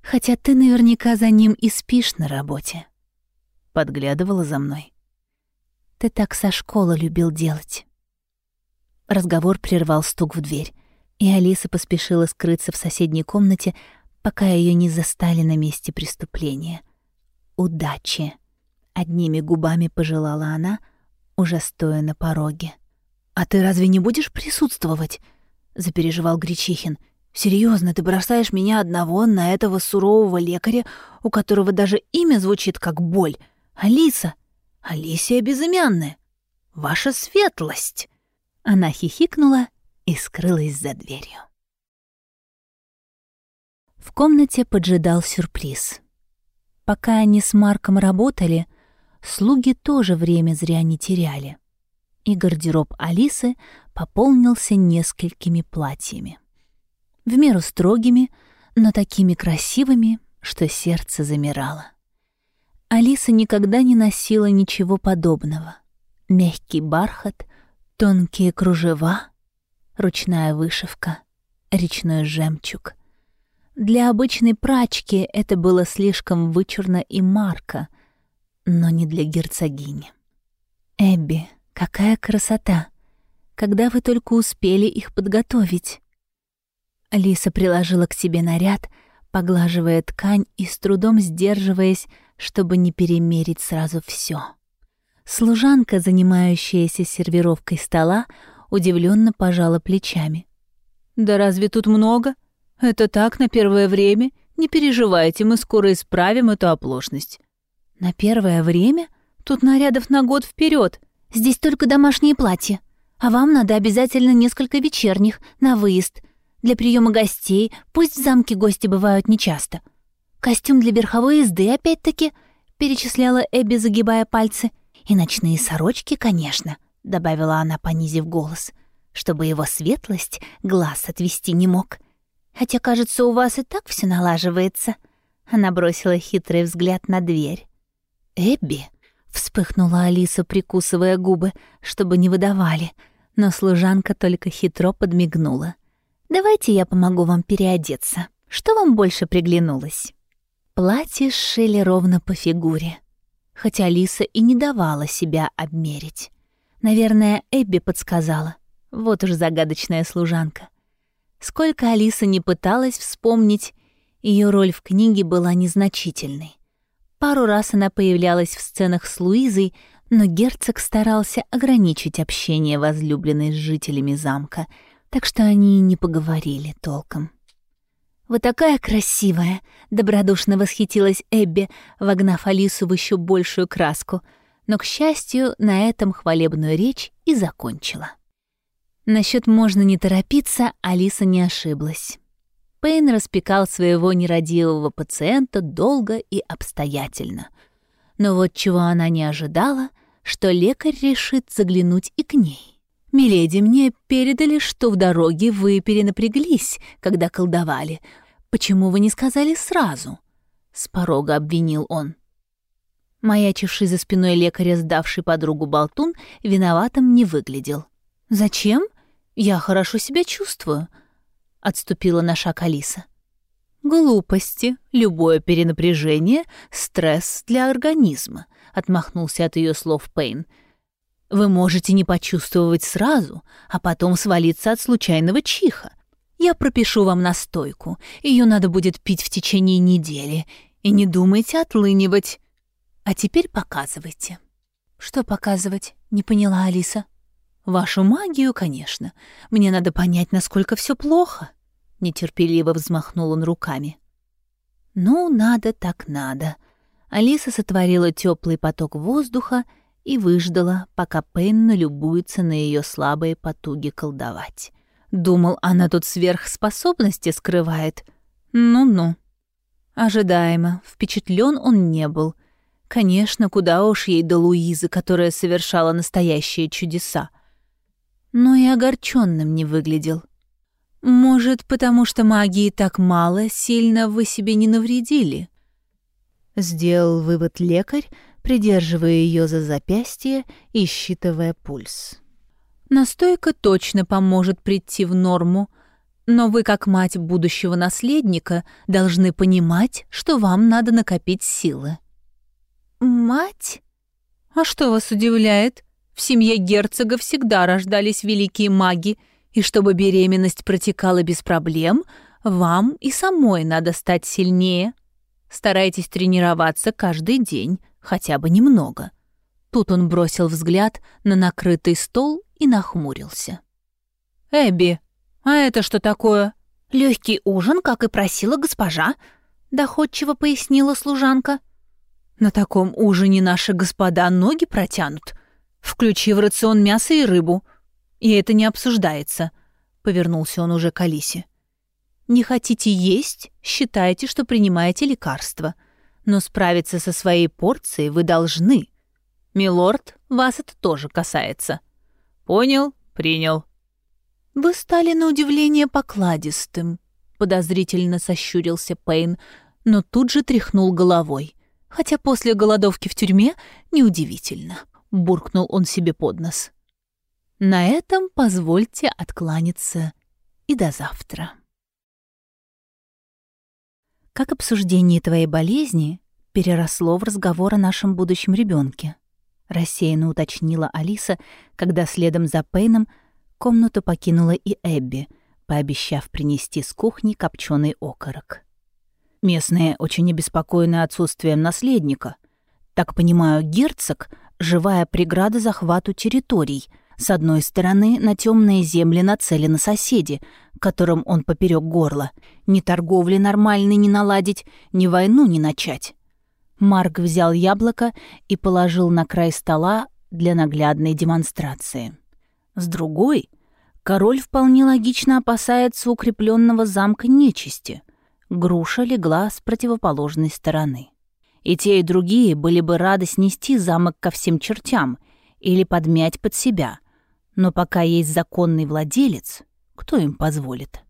Хотя ты наверняка за ним и спишь на работе». Подглядывала за мной. «Ты так со школы любил делать». Разговор прервал стук в дверь, и Алиса поспешила скрыться в соседней комнате, пока ее не застали на месте преступления. «Удачи!» — одними губами пожелала она, уже стоя на пороге. «А ты разве не будешь присутствовать?» — запереживал Гречихин. Серьезно, ты бросаешь меня одного на этого сурового лекаря, у которого даже имя звучит как боль. Алиса. Алисия безымянная. Ваша светлость. Она хихикнула и скрылась за дверью. В комнате поджидал сюрприз. Пока они с Марком работали, слуги тоже время зря не теряли. И гардероб Алисы пополнился несколькими платьями в меру строгими, но такими красивыми, что сердце замирало. Алиса никогда не носила ничего подобного. Мягкий бархат, тонкие кружева, ручная вышивка, речной жемчуг. Для обычной прачки это было слишком вычурно и марко, но не для герцогини. «Эбби, какая красота! Когда вы только успели их подготовить?» Лиса приложила к себе наряд, поглаживая ткань и с трудом сдерживаясь, чтобы не перемерить сразу все. Служанка, занимающаяся сервировкой стола, удивленно пожала плечами. «Да разве тут много? Это так, на первое время. Не переживайте, мы скоро исправим эту оплошность». «На первое время? Тут нарядов на год вперед. Здесь только домашние платья. А вам надо обязательно несколько вечерних на выезд», для приема гостей, пусть в замке гости бывают нечасто. Костюм для верховой езды, опять-таки, перечисляла Эбби, загибая пальцы. И ночные сорочки, конечно, добавила она, понизив голос, чтобы его светлость глаз отвести не мог. Хотя, кажется, у вас и так все налаживается. Она бросила хитрый взгляд на дверь. «Эбби!» — вспыхнула Алиса, прикусывая губы, чтобы не выдавали, но служанка только хитро подмигнула. Давайте я помогу вам переодеться. Что вам больше приглянулось?» Платье сшили ровно по фигуре, хотя Алиса и не давала себя обмерить. Наверное, Эбби подсказала. Вот уж загадочная служанка. Сколько Алиса не пыталась вспомнить, ее роль в книге была незначительной. Пару раз она появлялась в сценах с Луизой, но герцог старался ограничить общение возлюбленной с жителями замка — так что они не поговорили толком. «Вы такая красивая!» — добродушно восхитилась Эбби, вогнав Алису в еще большую краску, но, к счастью, на этом хвалебную речь и закончила. Насчет «можно не торопиться» Алиса не ошиблась. Пейн распекал своего нерадивого пациента долго и обстоятельно. Но вот чего она не ожидала, что лекарь решит заглянуть и к ней. «Миледи, мне передали, что в дороге вы перенапряглись, когда колдовали. Почему вы не сказали сразу?» С порога обвинил он. Маячивший за спиной лекаря, сдавший подругу болтун, виноватым не выглядел. «Зачем? Я хорошо себя чувствую», — отступила на шаг Алиса. «Глупости, любое перенапряжение — стресс для организма», — отмахнулся от ее слов Пейн. Вы можете не почувствовать сразу, а потом свалиться от случайного чиха. Я пропишу вам настойку. Ее надо будет пить в течение недели. И не думайте отлынивать. А теперь показывайте. Что показывать? Не поняла Алиса. Вашу магию, конечно. Мне надо понять, насколько все плохо. Нетерпеливо взмахнул он руками. Ну, надо так надо. Алиса сотворила теплый поток воздуха и выждала, пока Пейн налюбуется на ее слабые потуги колдовать. Думал, она тут сверхспособности скрывает. Ну-ну. Ожидаемо, впечатлен он не был. Конечно, куда уж ей до Луизы, которая совершала настоящие чудеса. Но и огорченным не выглядел. Может, потому что магии так мало, сильно вы себе не навредили? Сделал вывод лекарь, придерживая ее за запястье и считывая пульс. Настойка точно поможет прийти в норму, но вы, как мать будущего наследника, должны понимать, что вам надо накопить силы. «Мать? А что вас удивляет?» В семье герцога всегда рождались великие маги, и чтобы беременность протекала без проблем, вам и самой надо стать сильнее. Старайтесь тренироваться каждый день, хотя бы немного. Тут он бросил взгляд на накрытый стол и нахмурился. «Эбби, а это что такое?» Легкий ужин, как и просила госпожа», — доходчиво пояснила служанка. «На таком ужине наши господа ноги протянут. Включи в рацион мясо и рыбу. И это не обсуждается», — повернулся он уже к Алисе. «Не хотите есть, считайте, что принимаете лекарство. Но справиться со своей порцией вы должны. Милорд, вас это тоже касается». «Понял, принял», «Вы стали на удивление покладистым», — подозрительно сощурился Пейн, но тут же тряхнул головой. Хотя после голодовки в тюрьме неудивительно, буркнул он себе под нос. На этом позвольте откланяться и до завтра. Как обсуждение твоей болезни переросло в разговор о нашем будущем ребенке? Рассеянно уточнила Алиса, когда следом за Пейном — Комнату покинула и Эбби, пообещав принести с кухни копченый окорок. Местные очень обеспокоены отсутствием наследника. Так понимаю, герцог — живая преграда захвату территорий. С одной стороны, на темные земли нацелены соседи, которым он поперек горла. Ни торговли нормальной не наладить, ни войну не начать. Марк взял яблоко и положил на край стола для наглядной демонстрации. С другой, король вполне логично опасается укрепленного замка нечисти. Груша легла с противоположной стороны. И те, и другие были бы рады снести замок ко всем чертям или подмять под себя. Но пока есть законный владелец, кто им позволит?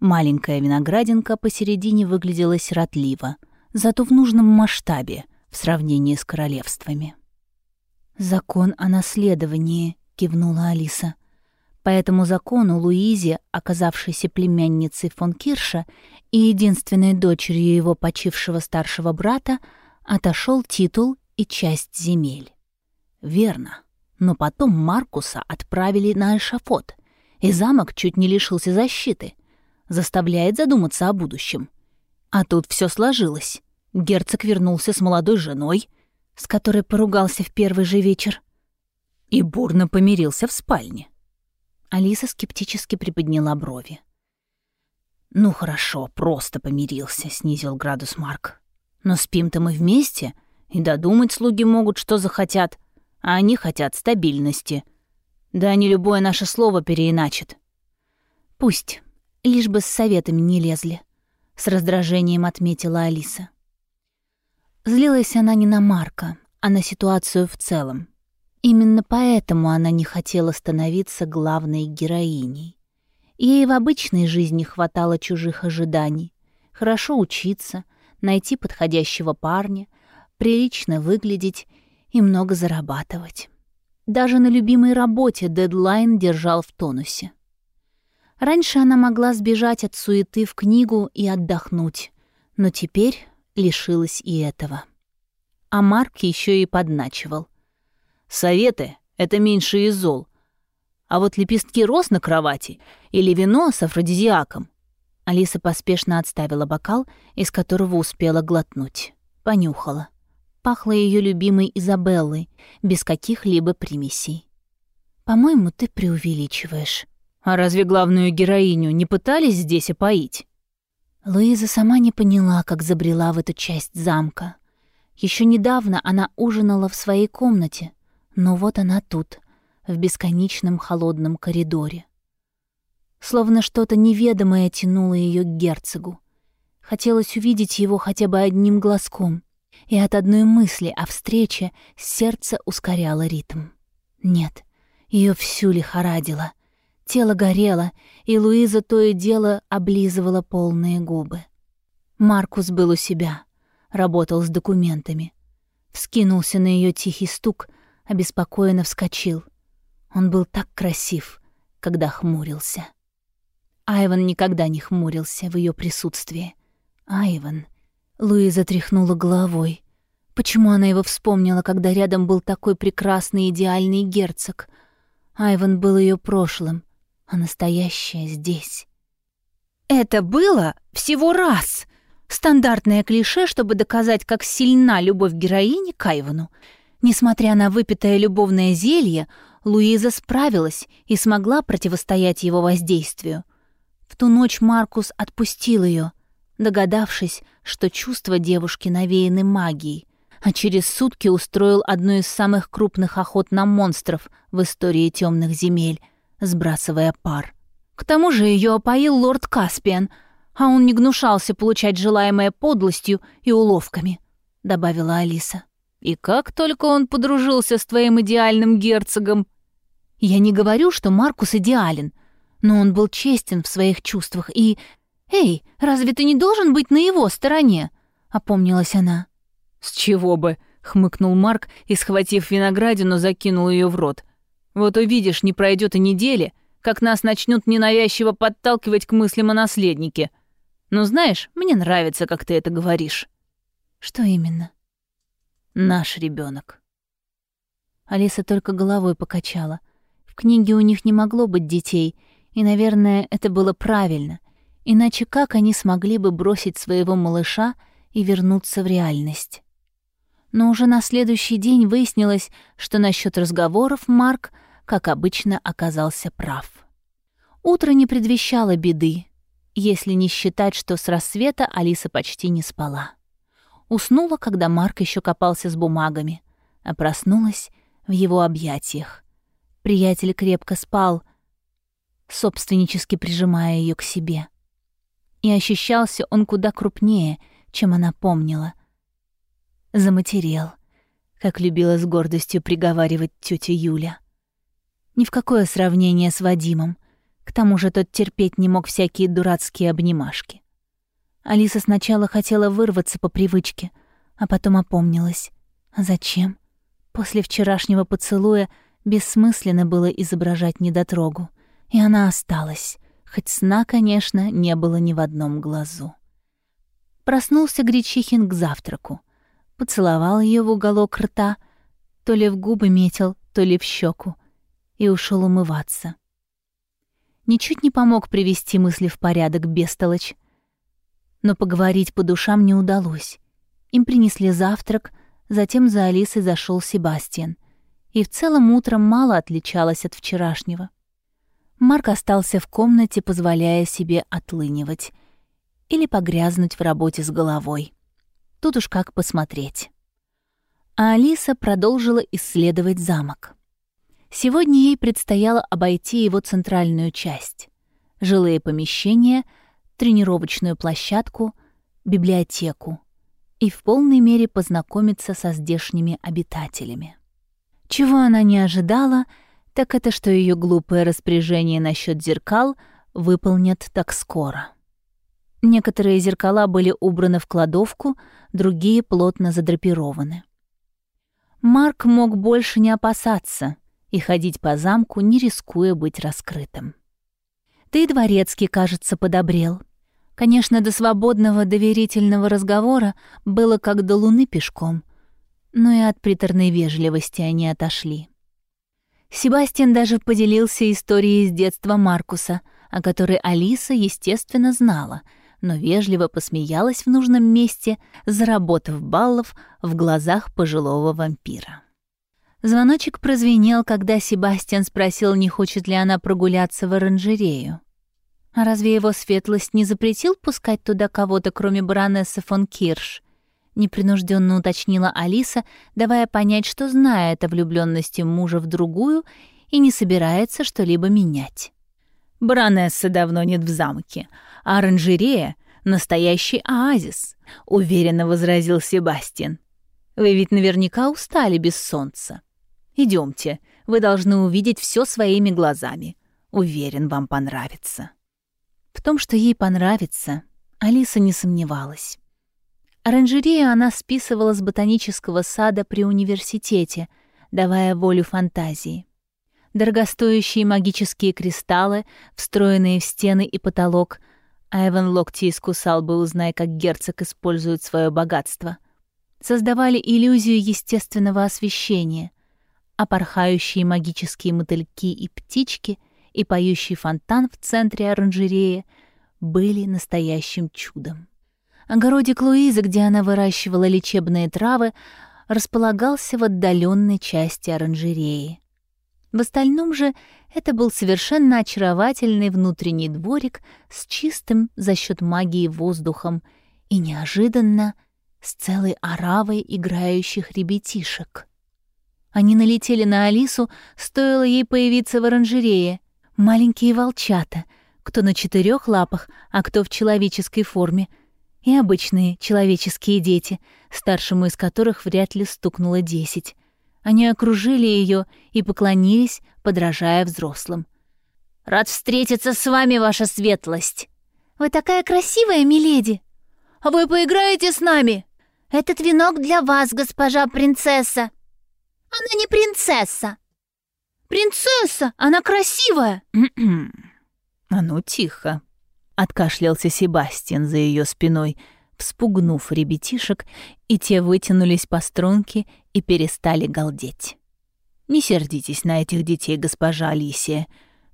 Маленькая виноградинка посередине выглядела сиротливо, зато в нужном масштабе в сравнении с королевствами. «Закон о наследовании», кивнула Алиса. По этому закону Луизе, оказавшейся племянницей фон Кирша и единственной дочерью его почившего старшего брата, отошел титул и часть земель. Верно. Но потом Маркуса отправили на эшафот, и замок чуть не лишился защиты. Заставляет задуматься о будущем. А тут все сложилось. Герцог вернулся с молодой женой, с которой поругался в первый же вечер, и бурно помирился в спальне. Алиса скептически приподняла брови. «Ну хорошо, просто помирился», — снизил градус Марк. «Но спим-то мы вместе, и додумать слуги могут, что захотят, а они хотят стабильности. Да они любое наше слово переиначат». «Пусть, лишь бы с советами не лезли», — с раздражением отметила Алиса. Злилась она не на Марка, а на ситуацию в целом. Именно поэтому она не хотела становиться главной героиней. Ей в обычной жизни хватало чужих ожиданий. Хорошо учиться, найти подходящего парня, прилично выглядеть и много зарабатывать. Даже на любимой работе дедлайн держал в тонусе. Раньше она могла сбежать от суеты в книгу и отдохнуть, но теперь лишилась и этого. А Марк еще и подначивал — Советы — это меньше из зол. А вот лепестки роз на кровати или вино с афродизиаком. Алиса поспешно отставила бокал, из которого успела глотнуть. Понюхала. Пахло ее любимой Изабеллой, без каких-либо примесей. «По-моему, ты преувеличиваешь». «А разве главную героиню не пытались здесь опоить?» Луиза сама не поняла, как забрела в эту часть замка. Еще недавно она ужинала в своей комнате, но вот она тут, в бесконечном холодном коридоре. Словно что-то неведомое тянуло ее к герцогу. Хотелось увидеть его хотя бы одним глазком, и от одной мысли о встрече сердце ускоряло ритм. Нет, ее всю лихорадило. Тело горело, и Луиза то и дело облизывала полные губы. Маркус был у себя, работал с документами. Вскинулся на ее тихий стук, обеспокоенно вскочил. Он был так красив, когда хмурился. Айван никогда не хмурился в ее присутствии. Айван. Луиза тряхнула головой. Почему она его вспомнила, когда рядом был такой прекрасный идеальный герцог? Айван был ее прошлым, а настоящее здесь. Это было всего раз. Стандартное клише, чтобы доказать, как сильна любовь героини к Айвану. Несмотря на выпитое любовное зелье, Луиза справилась и смогла противостоять его воздействию. В ту ночь Маркус отпустил ее, догадавшись, что чувства девушки навеяны магией, а через сутки устроил одну из самых крупных охот на монстров в истории темных земель, сбрасывая пар. К тому же ее опоил лорд Каспиан, а он не гнушался получать желаемое подлостью и уловками, добавила Алиса. И как только он подружился с твоим идеальным герцогом. Я не говорю, что Маркус идеален, но он был честен в своих чувствах и... «Эй, разве ты не должен быть на его стороне?» — опомнилась она. «С чего бы?» — хмыкнул Марк и, схватив виноградину, закинул ее в рот. «Вот увидишь, не пройдет и недели, как нас начнут ненавязчиво подталкивать к мыслям о наследнике. Но знаешь, мне нравится, как ты это говоришь». «Что именно?» «Наш ребенок. Алиса только головой покачала. В книге у них не могло быть детей, и, наверное, это было правильно. Иначе как они смогли бы бросить своего малыша и вернуться в реальность? но уже на следующий день выяснилось, что насчет разговоров Марк, как обычно, оказался прав. Утро не предвещало беды, если не считать, что с рассвета Алиса почти не спала. Уснула, когда Марк еще копался с бумагами, а проснулась в его объятиях. Приятель крепко спал, собственнически прижимая ее к себе. И ощущался он куда крупнее, чем она помнила — заматерел, как любила с гордостью приговаривать тетя Юля. Ни в какое сравнение с Вадимом. К тому же тот терпеть не мог всякие дурацкие обнимашки. Алиса сначала хотела вырваться по привычке, а потом опомнилась. А зачем? После вчерашнего поцелуя бессмысленно было изображать недотрогу, и она осталась, хоть сна, конечно, не было ни в одном глазу. Проснулся Гречихин к завтраку поцеловал ее в уголок рта, то ли в губы метил, то ли в щеку, и ушел умываться. Ничуть не помог привести мысли в порядок бестолочь. Но поговорить по душам не удалось. Им принесли завтрак, затем за Алисой зашел Себастьян. И в целом утром мало отличалось от вчерашнего. Марк остался в комнате, позволяя себе отлынивать или погрязнуть в работе с головой. Тут уж как посмотреть. А Алиса продолжила исследовать замок. Сегодня ей предстояло обойти его центральную часть. Жилые помещения, тренировочную площадку, библиотеку и в полной мере познакомиться со здешними обитателями. Чего она не ожидала, так это что ее глупое распоряжение насчет зеркал выполнят так скоро. Некоторые зеркала были убраны в кладовку, другие плотно задрапированы. Марк мог больше не опасаться и ходить по замку, не рискуя быть раскрытым. Да и дворецкий, кажется, подобрел. Конечно, до свободного доверительного разговора было как до луны пешком, но и от приторной вежливости они отошли. Себастьян даже поделился историей из детства Маркуса, о которой Алиса, естественно, знала — но вежливо посмеялась в нужном месте, заработав баллов в глазах пожилого вампира. Звоночек прозвенел, когда Себастьян спросил, не хочет ли она прогуляться в оранжерею. А разве его светлость не запретил пускать туда кого-то, кроме баронессы фон Кирш? Непринужденно уточнила Алиса, давая понять, что знает о влюбленности мужа в другую и не собирается что-либо менять. Баронессы давно нет в замке, а оранжерея — настоящий оазис», — уверенно возразил Себастьян. «Вы ведь наверняка устали без солнца. Идемте, вы должны увидеть все своими глазами. Уверен, вам понравится». В том, что ей понравится, Алиса не сомневалась. Оранжерею она списывала с ботанического сада при университете, давая волю фантазии. Дорогостоящие магические кристаллы, встроенные в стены и потолок. Айван локти искусал бы, узнай, как герцог использует свое богатство. создавали иллюзию естественного освещения, а магические мотыльки и птички и поющий фонтан в центре оранжереи были настоящим чудом. Огородик Луизы, где она выращивала лечебные травы, располагался в отдаленной части оранжереи. В остальном же это был совершенно очаровательный внутренний дворик с чистым за счет магии воздухом и неожиданно с целой оравой играющих ребятишек. Они налетели на Алису, стоило ей появиться в оранжерее. Маленькие волчата, кто на четырех лапах, а кто в человеческой форме, и обычные человеческие дети, старшему из которых вряд ли стукнуло десять. Они окружили ее и поклонились, подражая взрослым. «Рад встретиться с вами, ваша светлость!» «Вы такая красивая, миледи!» «А вы поиграете с нами?» «Этот венок для вас, госпожа принцесса!» «Она не принцесса!» «Принцесса! Она красивая!» «А ну, тихо!» — откашлялся Себастьян за ее спиной — вспугнув ребятишек, и те вытянулись по струнке и перестали галдеть. «Не сердитесь на этих детей, госпожа Алисия.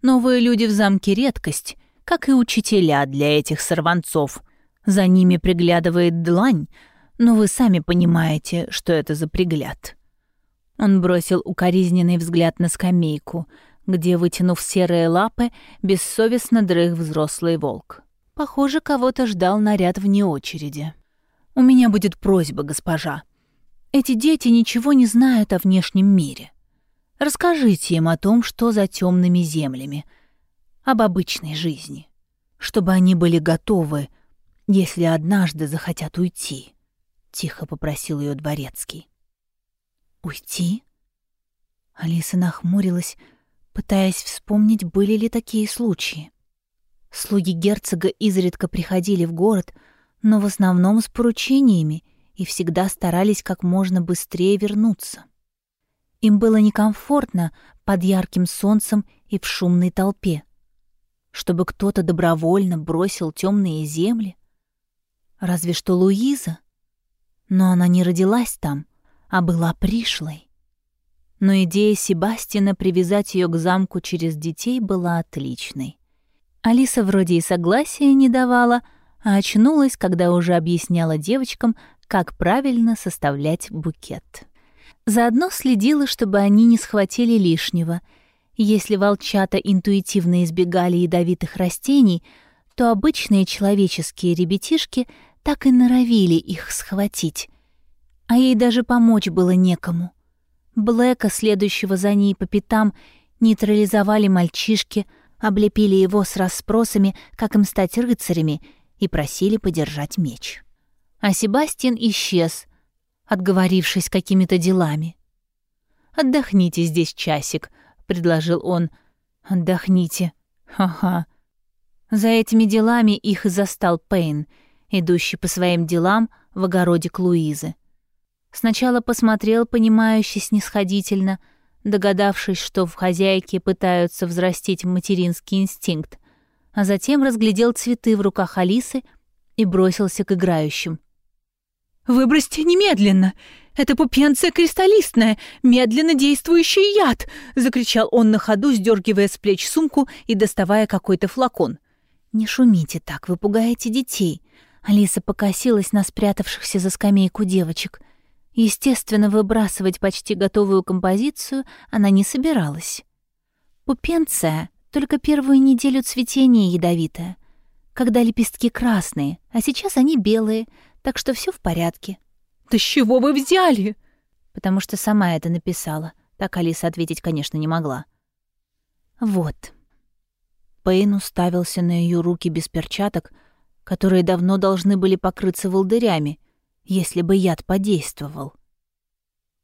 Новые люди в замке — редкость, как и учителя для этих сорванцов. За ними приглядывает длань, но вы сами понимаете, что это за пригляд». Он бросил укоризненный взгляд на скамейку, где, вытянув серые лапы, бессовестно дрых взрослый волк. Похоже, кого-то ждал наряд вне очереди. «У меня будет просьба, госпожа. Эти дети ничего не знают о внешнем мире. Расскажите им о том, что за темными землями, об обычной жизни, чтобы они были готовы, если однажды захотят уйти», — тихо попросил ее дворецкий. «Уйти?» Алиса нахмурилась, пытаясь вспомнить, были ли такие случаи. Слуги герцога изредка приходили в город, но в основном с поручениями и всегда старались как можно быстрее вернуться. Им было некомфортно под ярким солнцем и в шумной толпе. Чтобы кто-то добровольно бросил темные земли? Разве что Луиза. Но она не родилась там, а была пришлой. Но идея Себастина привязать ее к замку через детей была отличной. Алиса вроде и согласия не давала, а очнулась, когда уже объясняла девочкам, как правильно составлять букет. Заодно следила, чтобы они не схватили лишнего. Если волчата интуитивно избегали ядовитых растений, то обычные человеческие ребятишки так и норовили их схватить. А ей даже помочь было некому. Блэка, следующего за ней по пятам, нейтрализовали мальчишки — облепили его с расспросами, как им стать рыцарями, и просили подержать меч. А Себастьян исчез, отговорившись какими-то делами. «Отдохните здесь часик», — предложил он. «Отдохните. Ха-ха». За этими делами их и застал Пейн, идущий по своим делам в огороде Луизы. Сначала посмотрел, понимающе снисходительно — догадавшись, что в хозяйке пытаются взрастить материнский инстинкт, а затем разглядел цветы в руках Алисы и бросился к играющим. «Выбросьте немедленно! Это пупенция кристаллистная, медленно действующий яд!» — закричал он на ходу, сдергивая с плеч сумку и доставая какой-то флакон. «Не шумите так, вы пугаете детей!» Алиса покосилась на спрятавшихся за скамейку девочек — Естественно, выбрасывать почти готовую композицию она не собиралась. Пупенция только первую неделю цветения ядовитая, когда лепестки красные, а сейчас они белые, так что все в порядке. «Да с чего вы взяли?» Потому что сама это написала. Так Алиса ответить, конечно, не могла. «Вот». Пейн уставился на ее руки без перчаток, которые давно должны были покрыться волдырями, если бы яд подействовал.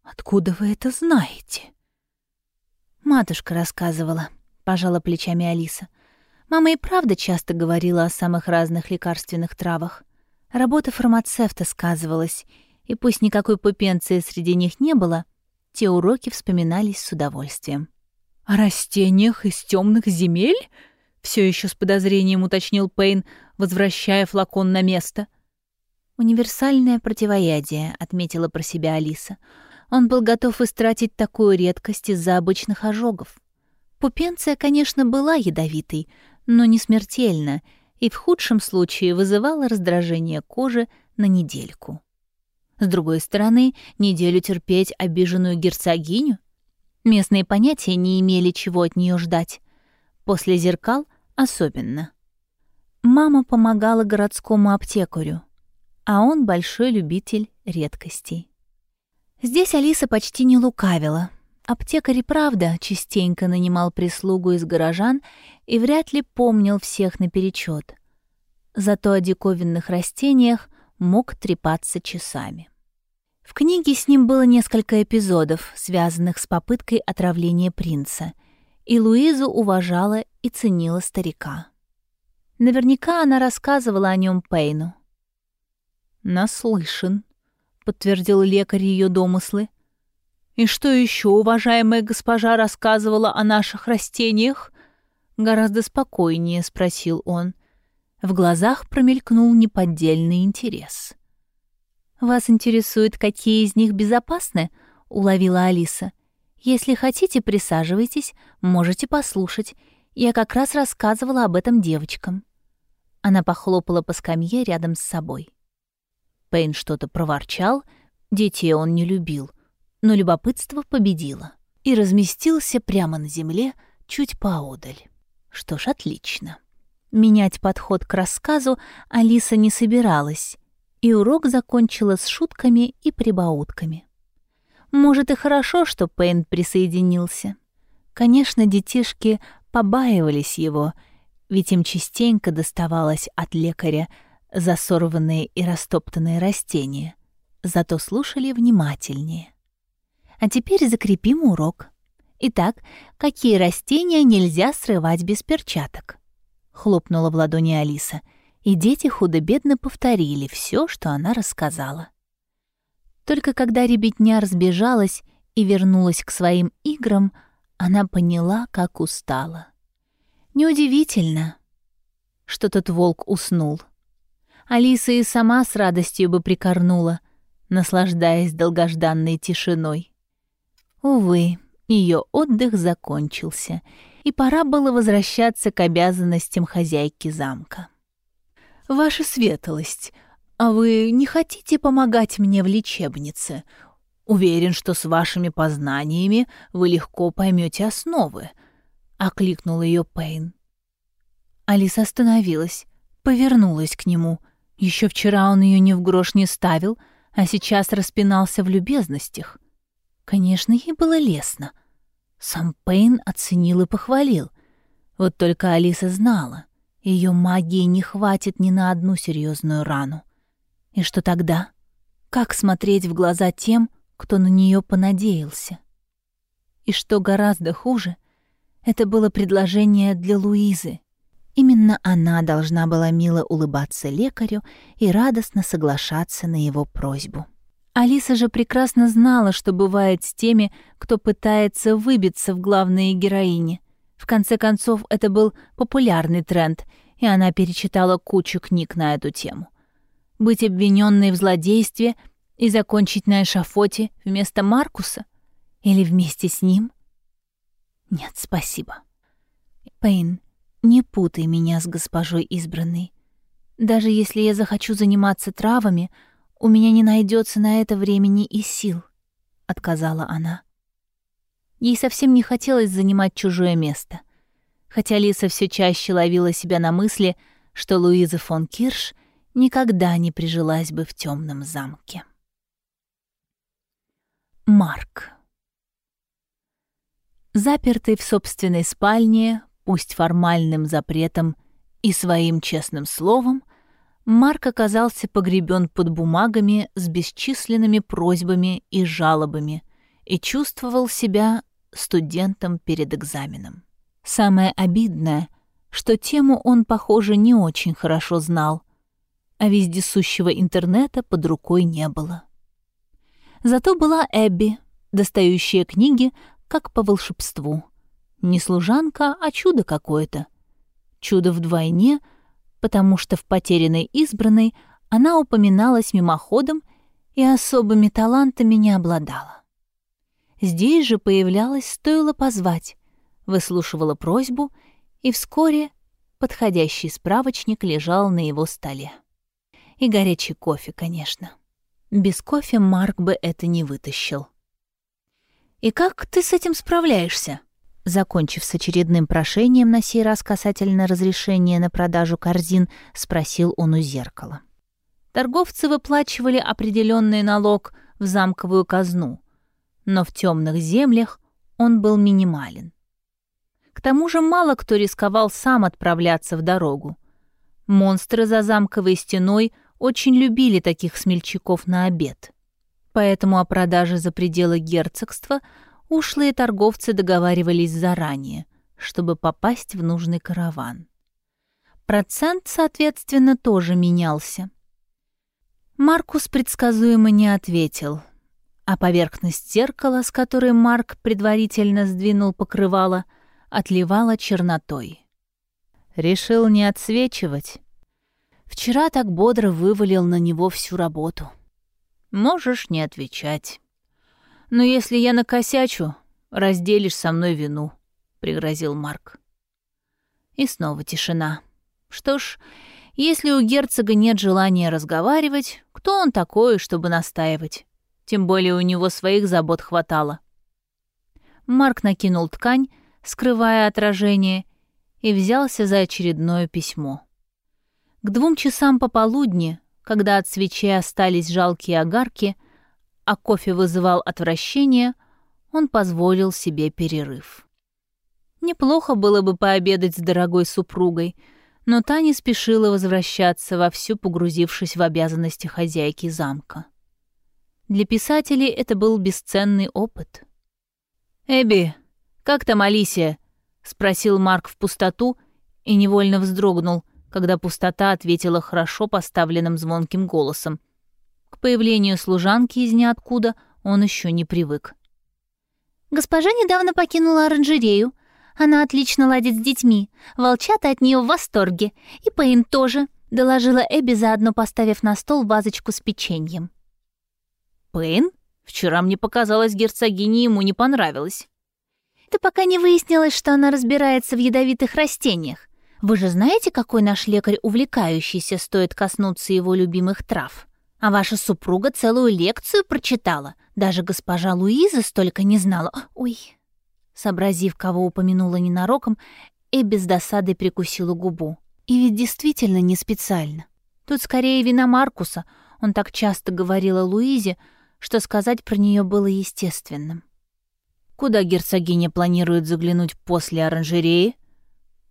«Откуда вы это знаете?» «Матушка рассказывала», — пожала плечами Алиса. «Мама и правда часто говорила о самых разных лекарственных травах. Работа фармацевта сказывалась, и пусть никакой пупенции среди них не было, те уроки вспоминались с удовольствием». «О растениях из темных земель?» — все еще с подозрением уточнил Пейн, возвращая флакон на место — «Универсальное противоядие», — отметила про себя Алиса. Он был готов истратить такую редкость из-за обычных ожогов. Пупенция, конечно, была ядовитой, но не смертельно, и в худшем случае вызывала раздражение кожи на недельку. С другой стороны, неделю терпеть обиженную герцогиню? Местные понятия не имели, чего от нее ждать. После зеркал особенно. Мама помогала городскому аптекарю, а он большой любитель редкостей. Здесь Алиса почти не лукавила. Аптекарь и правда частенько нанимал прислугу из горожан и вряд ли помнил всех наперечет. Зато о диковинных растениях мог трепаться часами. В книге с ним было несколько эпизодов, связанных с попыткой отравления принца, и Луизу уважала и ценила старика. Наверняка она рассказывала о нем Пейну. «Наслышан», — подтвердил лекарь ее домыслы. «И что еще уважаемая госпожа рассказывала о наших растениях?» Гораздо спокойнее спросил он. В глазах промелькнул неподдельный интерес. «Вас интересует, какие из них безопасны?» — уловила Алиса. «Если хотите, присаживайтесь, можете послушать. Я как раз рассказывала об этом девочкам». Она похлопала по скамье рядом с собой. Пейн что-то проворчал, детей он не любил, но любопытство победило и разместился прямо на земле чуть поодаль. Что ж, отлично. Менять подход к рассказу Алиса не собиралась, и урок закончила с шутками и прибаутками. Может, и хорошо, что Пейн присоединился. Конечно, детишки побаивались его, ведь им частенько доставалось от лекаря за сорванные и растоптанные растения, зато слушали внимательнее. А теперь закрепим урок. Итак, какие растения нельзя срывать без перчаток? хлопнула в ладони Алиса, и дети худо-бедно повторили все, что она рассказала. Только когда ребятня разбежалась и вернулась к своим играм, она поняла, как устала. Неудивительно, что тот волк уснул. Алиса и сама с радостью бы прикорнула, наслаждаясь долгожданной тишиной. Увы, ее отдых закончился, и пора было возвращаться к обязанностям хозяйки замка. «Ваша светлость, а вы не хотите помогать мне в лечебнице? Уверен, что с вашими познаниями вы легко поймете основы», — окликнул ее Пейн. Алиса остановилась, повернулась к нему. Еще вчера он ее ни в грош не ставил, а сейчас распинался в любезностях. Конечно, ей было лестно — сам Пейн оценил и похвалил. Вот только Алиса знала, ее магии не хватит ни на одну серьезную рану. И что тогда? Как смотреть в глаза тем, кто на нее понадеялся? И что гораздо хуже, это было предложение для Луизы. Именно она должна была мило улыбаться лекарю и радостно соглашаться на его просьбу. Алиса же прекрасно знала, что бывает с теми, кто пытается выбиться в главные героини. В конце концов, это был популярный тренд, и она перечитала кучу книг на эту тему. Быть обвиненной в злодействе и закончить на эшафоте вместо Маркуса? Или вместе с ним? Нет, спасибо. Пейн, не путай меня с госпожой избранной. Даже если я захочу заниматься травами — «У меня не найдется на это времени и сил», — отказала она. Ей совсем не хотелось занимать чужое место. Хотя Лиса все чаще ловила себя на мысли, что Луиза фон Кирш никогда не прижилась бы в темном замке. Марк. Запертый в собственной спальне, пусть формальным запретом и своим честным словом, Марк оказался погребен под бумагами с бесчисленными просьбами и жалобами и чувствовал себя студентом перед экзаменом. Самое обидное, что тему он, похоже, не очень хорошо знал, а вездесущего интернета под рукой не было. Зато была Эбби, достающая книги, как по волшебству. Не служанка, а чудо какое-то. Чудо вдвойне — потому что в потерянной избранной она упоминалась мимоходом и особыми талантами не обладала. Здесь же появлялась, стоило позвать, выслушивала просьбу, и вскоре подходящий справочник лежал на его столе. И горячий кофе, конечно. Без кофе Марк бы это не вытащил. «И как ты с этим справляешься?» Закончив с очередным прошением, на сей раз касательно разрешения на продажу корзин, спросил он у зеркала. Торговцы выплачивали определенный налог в замковую казну, но в темных землях он был минимален. К тому же мало кто рисковал сам отправляться в дорогу. Монстры за замковой стеной очень любили таких смельчаков на обед. Поэтому о продаже за пределы герцогства – ушлые торговцы договаривались заранее, чтобы попасть в нужный караван. Процент, соответственно, тоже менялся. Маркус предсказуемо не ответил, а поверхность зеркала, с которой Марк предварительно сдвинул покрывало, отливала чернотой. Решил не отсвечивать. Вчера так бодро вывалил на него всю работу. Можешь не отвечать. Но если я накосячу, разделишь со мной вину», — пригрозил Марк. И снова тишина. Что ж, если у герцога нет желания разговаривать, кто он такой, чтобы настаивать? Тем более у него своих забот хватало. Марк накинул ткань, скрывая отражение, и взялся за очередное письмо. К двум часам пополудни, когда от свечей остались жалкие огарки, — а кофе вызывал отвращение, он позволил себе перерыв. Неплохо было бы пообедать с дорогой супругой, но та не спешила возвращаться, вовсю погрузившись в обязанности хозяйки замка. Для писателей это был бесценный опыт. «Эбби, как там Алисия?» — спросил Марк в пустоту и невольно вздрогнул, когда пустота ответила хорошо поставленным звонким голосом. К появлению служанки из ниоткуда он еще не привык. «Госпожа недавно покинула оранжерею. Она отлично ладит с детьми. Волчата от нее в восторге. И Пейн тоже», — доложила Эбби, заодно поставив на стол вазочку с печеньем. «Пейн? Вчера мне показалось, герцогине ему не понравилось». «Это пока не выяснилось, что она разбирается в ядовитых растениях. Вы же знаете, какой наш лекарь увлекающийся, стоит коснуться его любимых трав?» А ваша супруга целую лекцию прочитала. Даже госпожа Луиза столько не знала. Ой. Сообразив, кого упомянула ненароком, Эбби с досадой прикусила губу. И ведь действительно не специально. Тут скорее вина Маркуса. Он так часто говорил о Луизе, что сказать про нее было естественным. Куда герцогиня планирует заглянуть после оранжереи?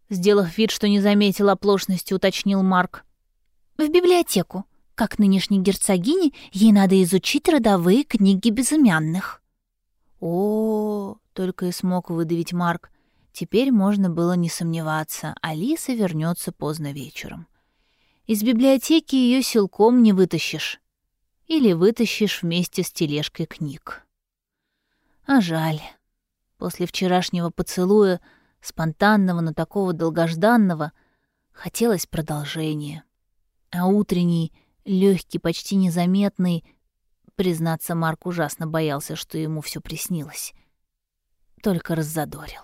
Сделав вид, что не заметил оплошности, уточнил Марк. «В библиотеку», как нынешней герцогине, ей надо изучить родовые книги безымянных. О, -о, -о только и смог выдавить Марк. Теперь можно было не сомневаться, Алиса вернется поздно вечером. Из библиотеки ее силком не вытащишь. Или вытащишь вместе с тележкой книг. А жаль. После вчерашнего поцелуя, спонтанного, но такого долгожданного, хотелось продолжения. А утренний — легкий, почти незаметный. Признаться, Марк ужасно боялся, что ему все приснилось. Только раззадорил.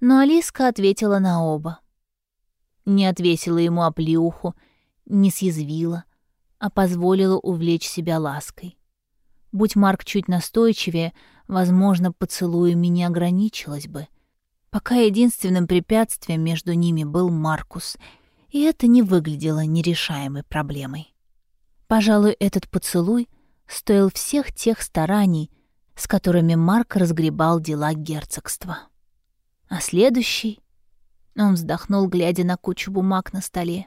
Но Алиска ответила на оба. Не отвесила ему оплеуху, не съязвила, а позволила увлечь себя лаской. Будь Марк чуть настойчивее, возможно, поцелуями не ограничилась бы. Пока единственным препятствием между ними был Маркус — и это не выглядело нерешаемой проблемой. Пожалуй, этот поцелуй стоил всех тех стараний, с которыми Марк разгребал дела герцогства. А следующий... Он вздохнул, глядя на кучу бумаг на столе.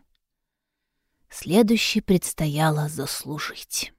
Следующий предстояло заслужить.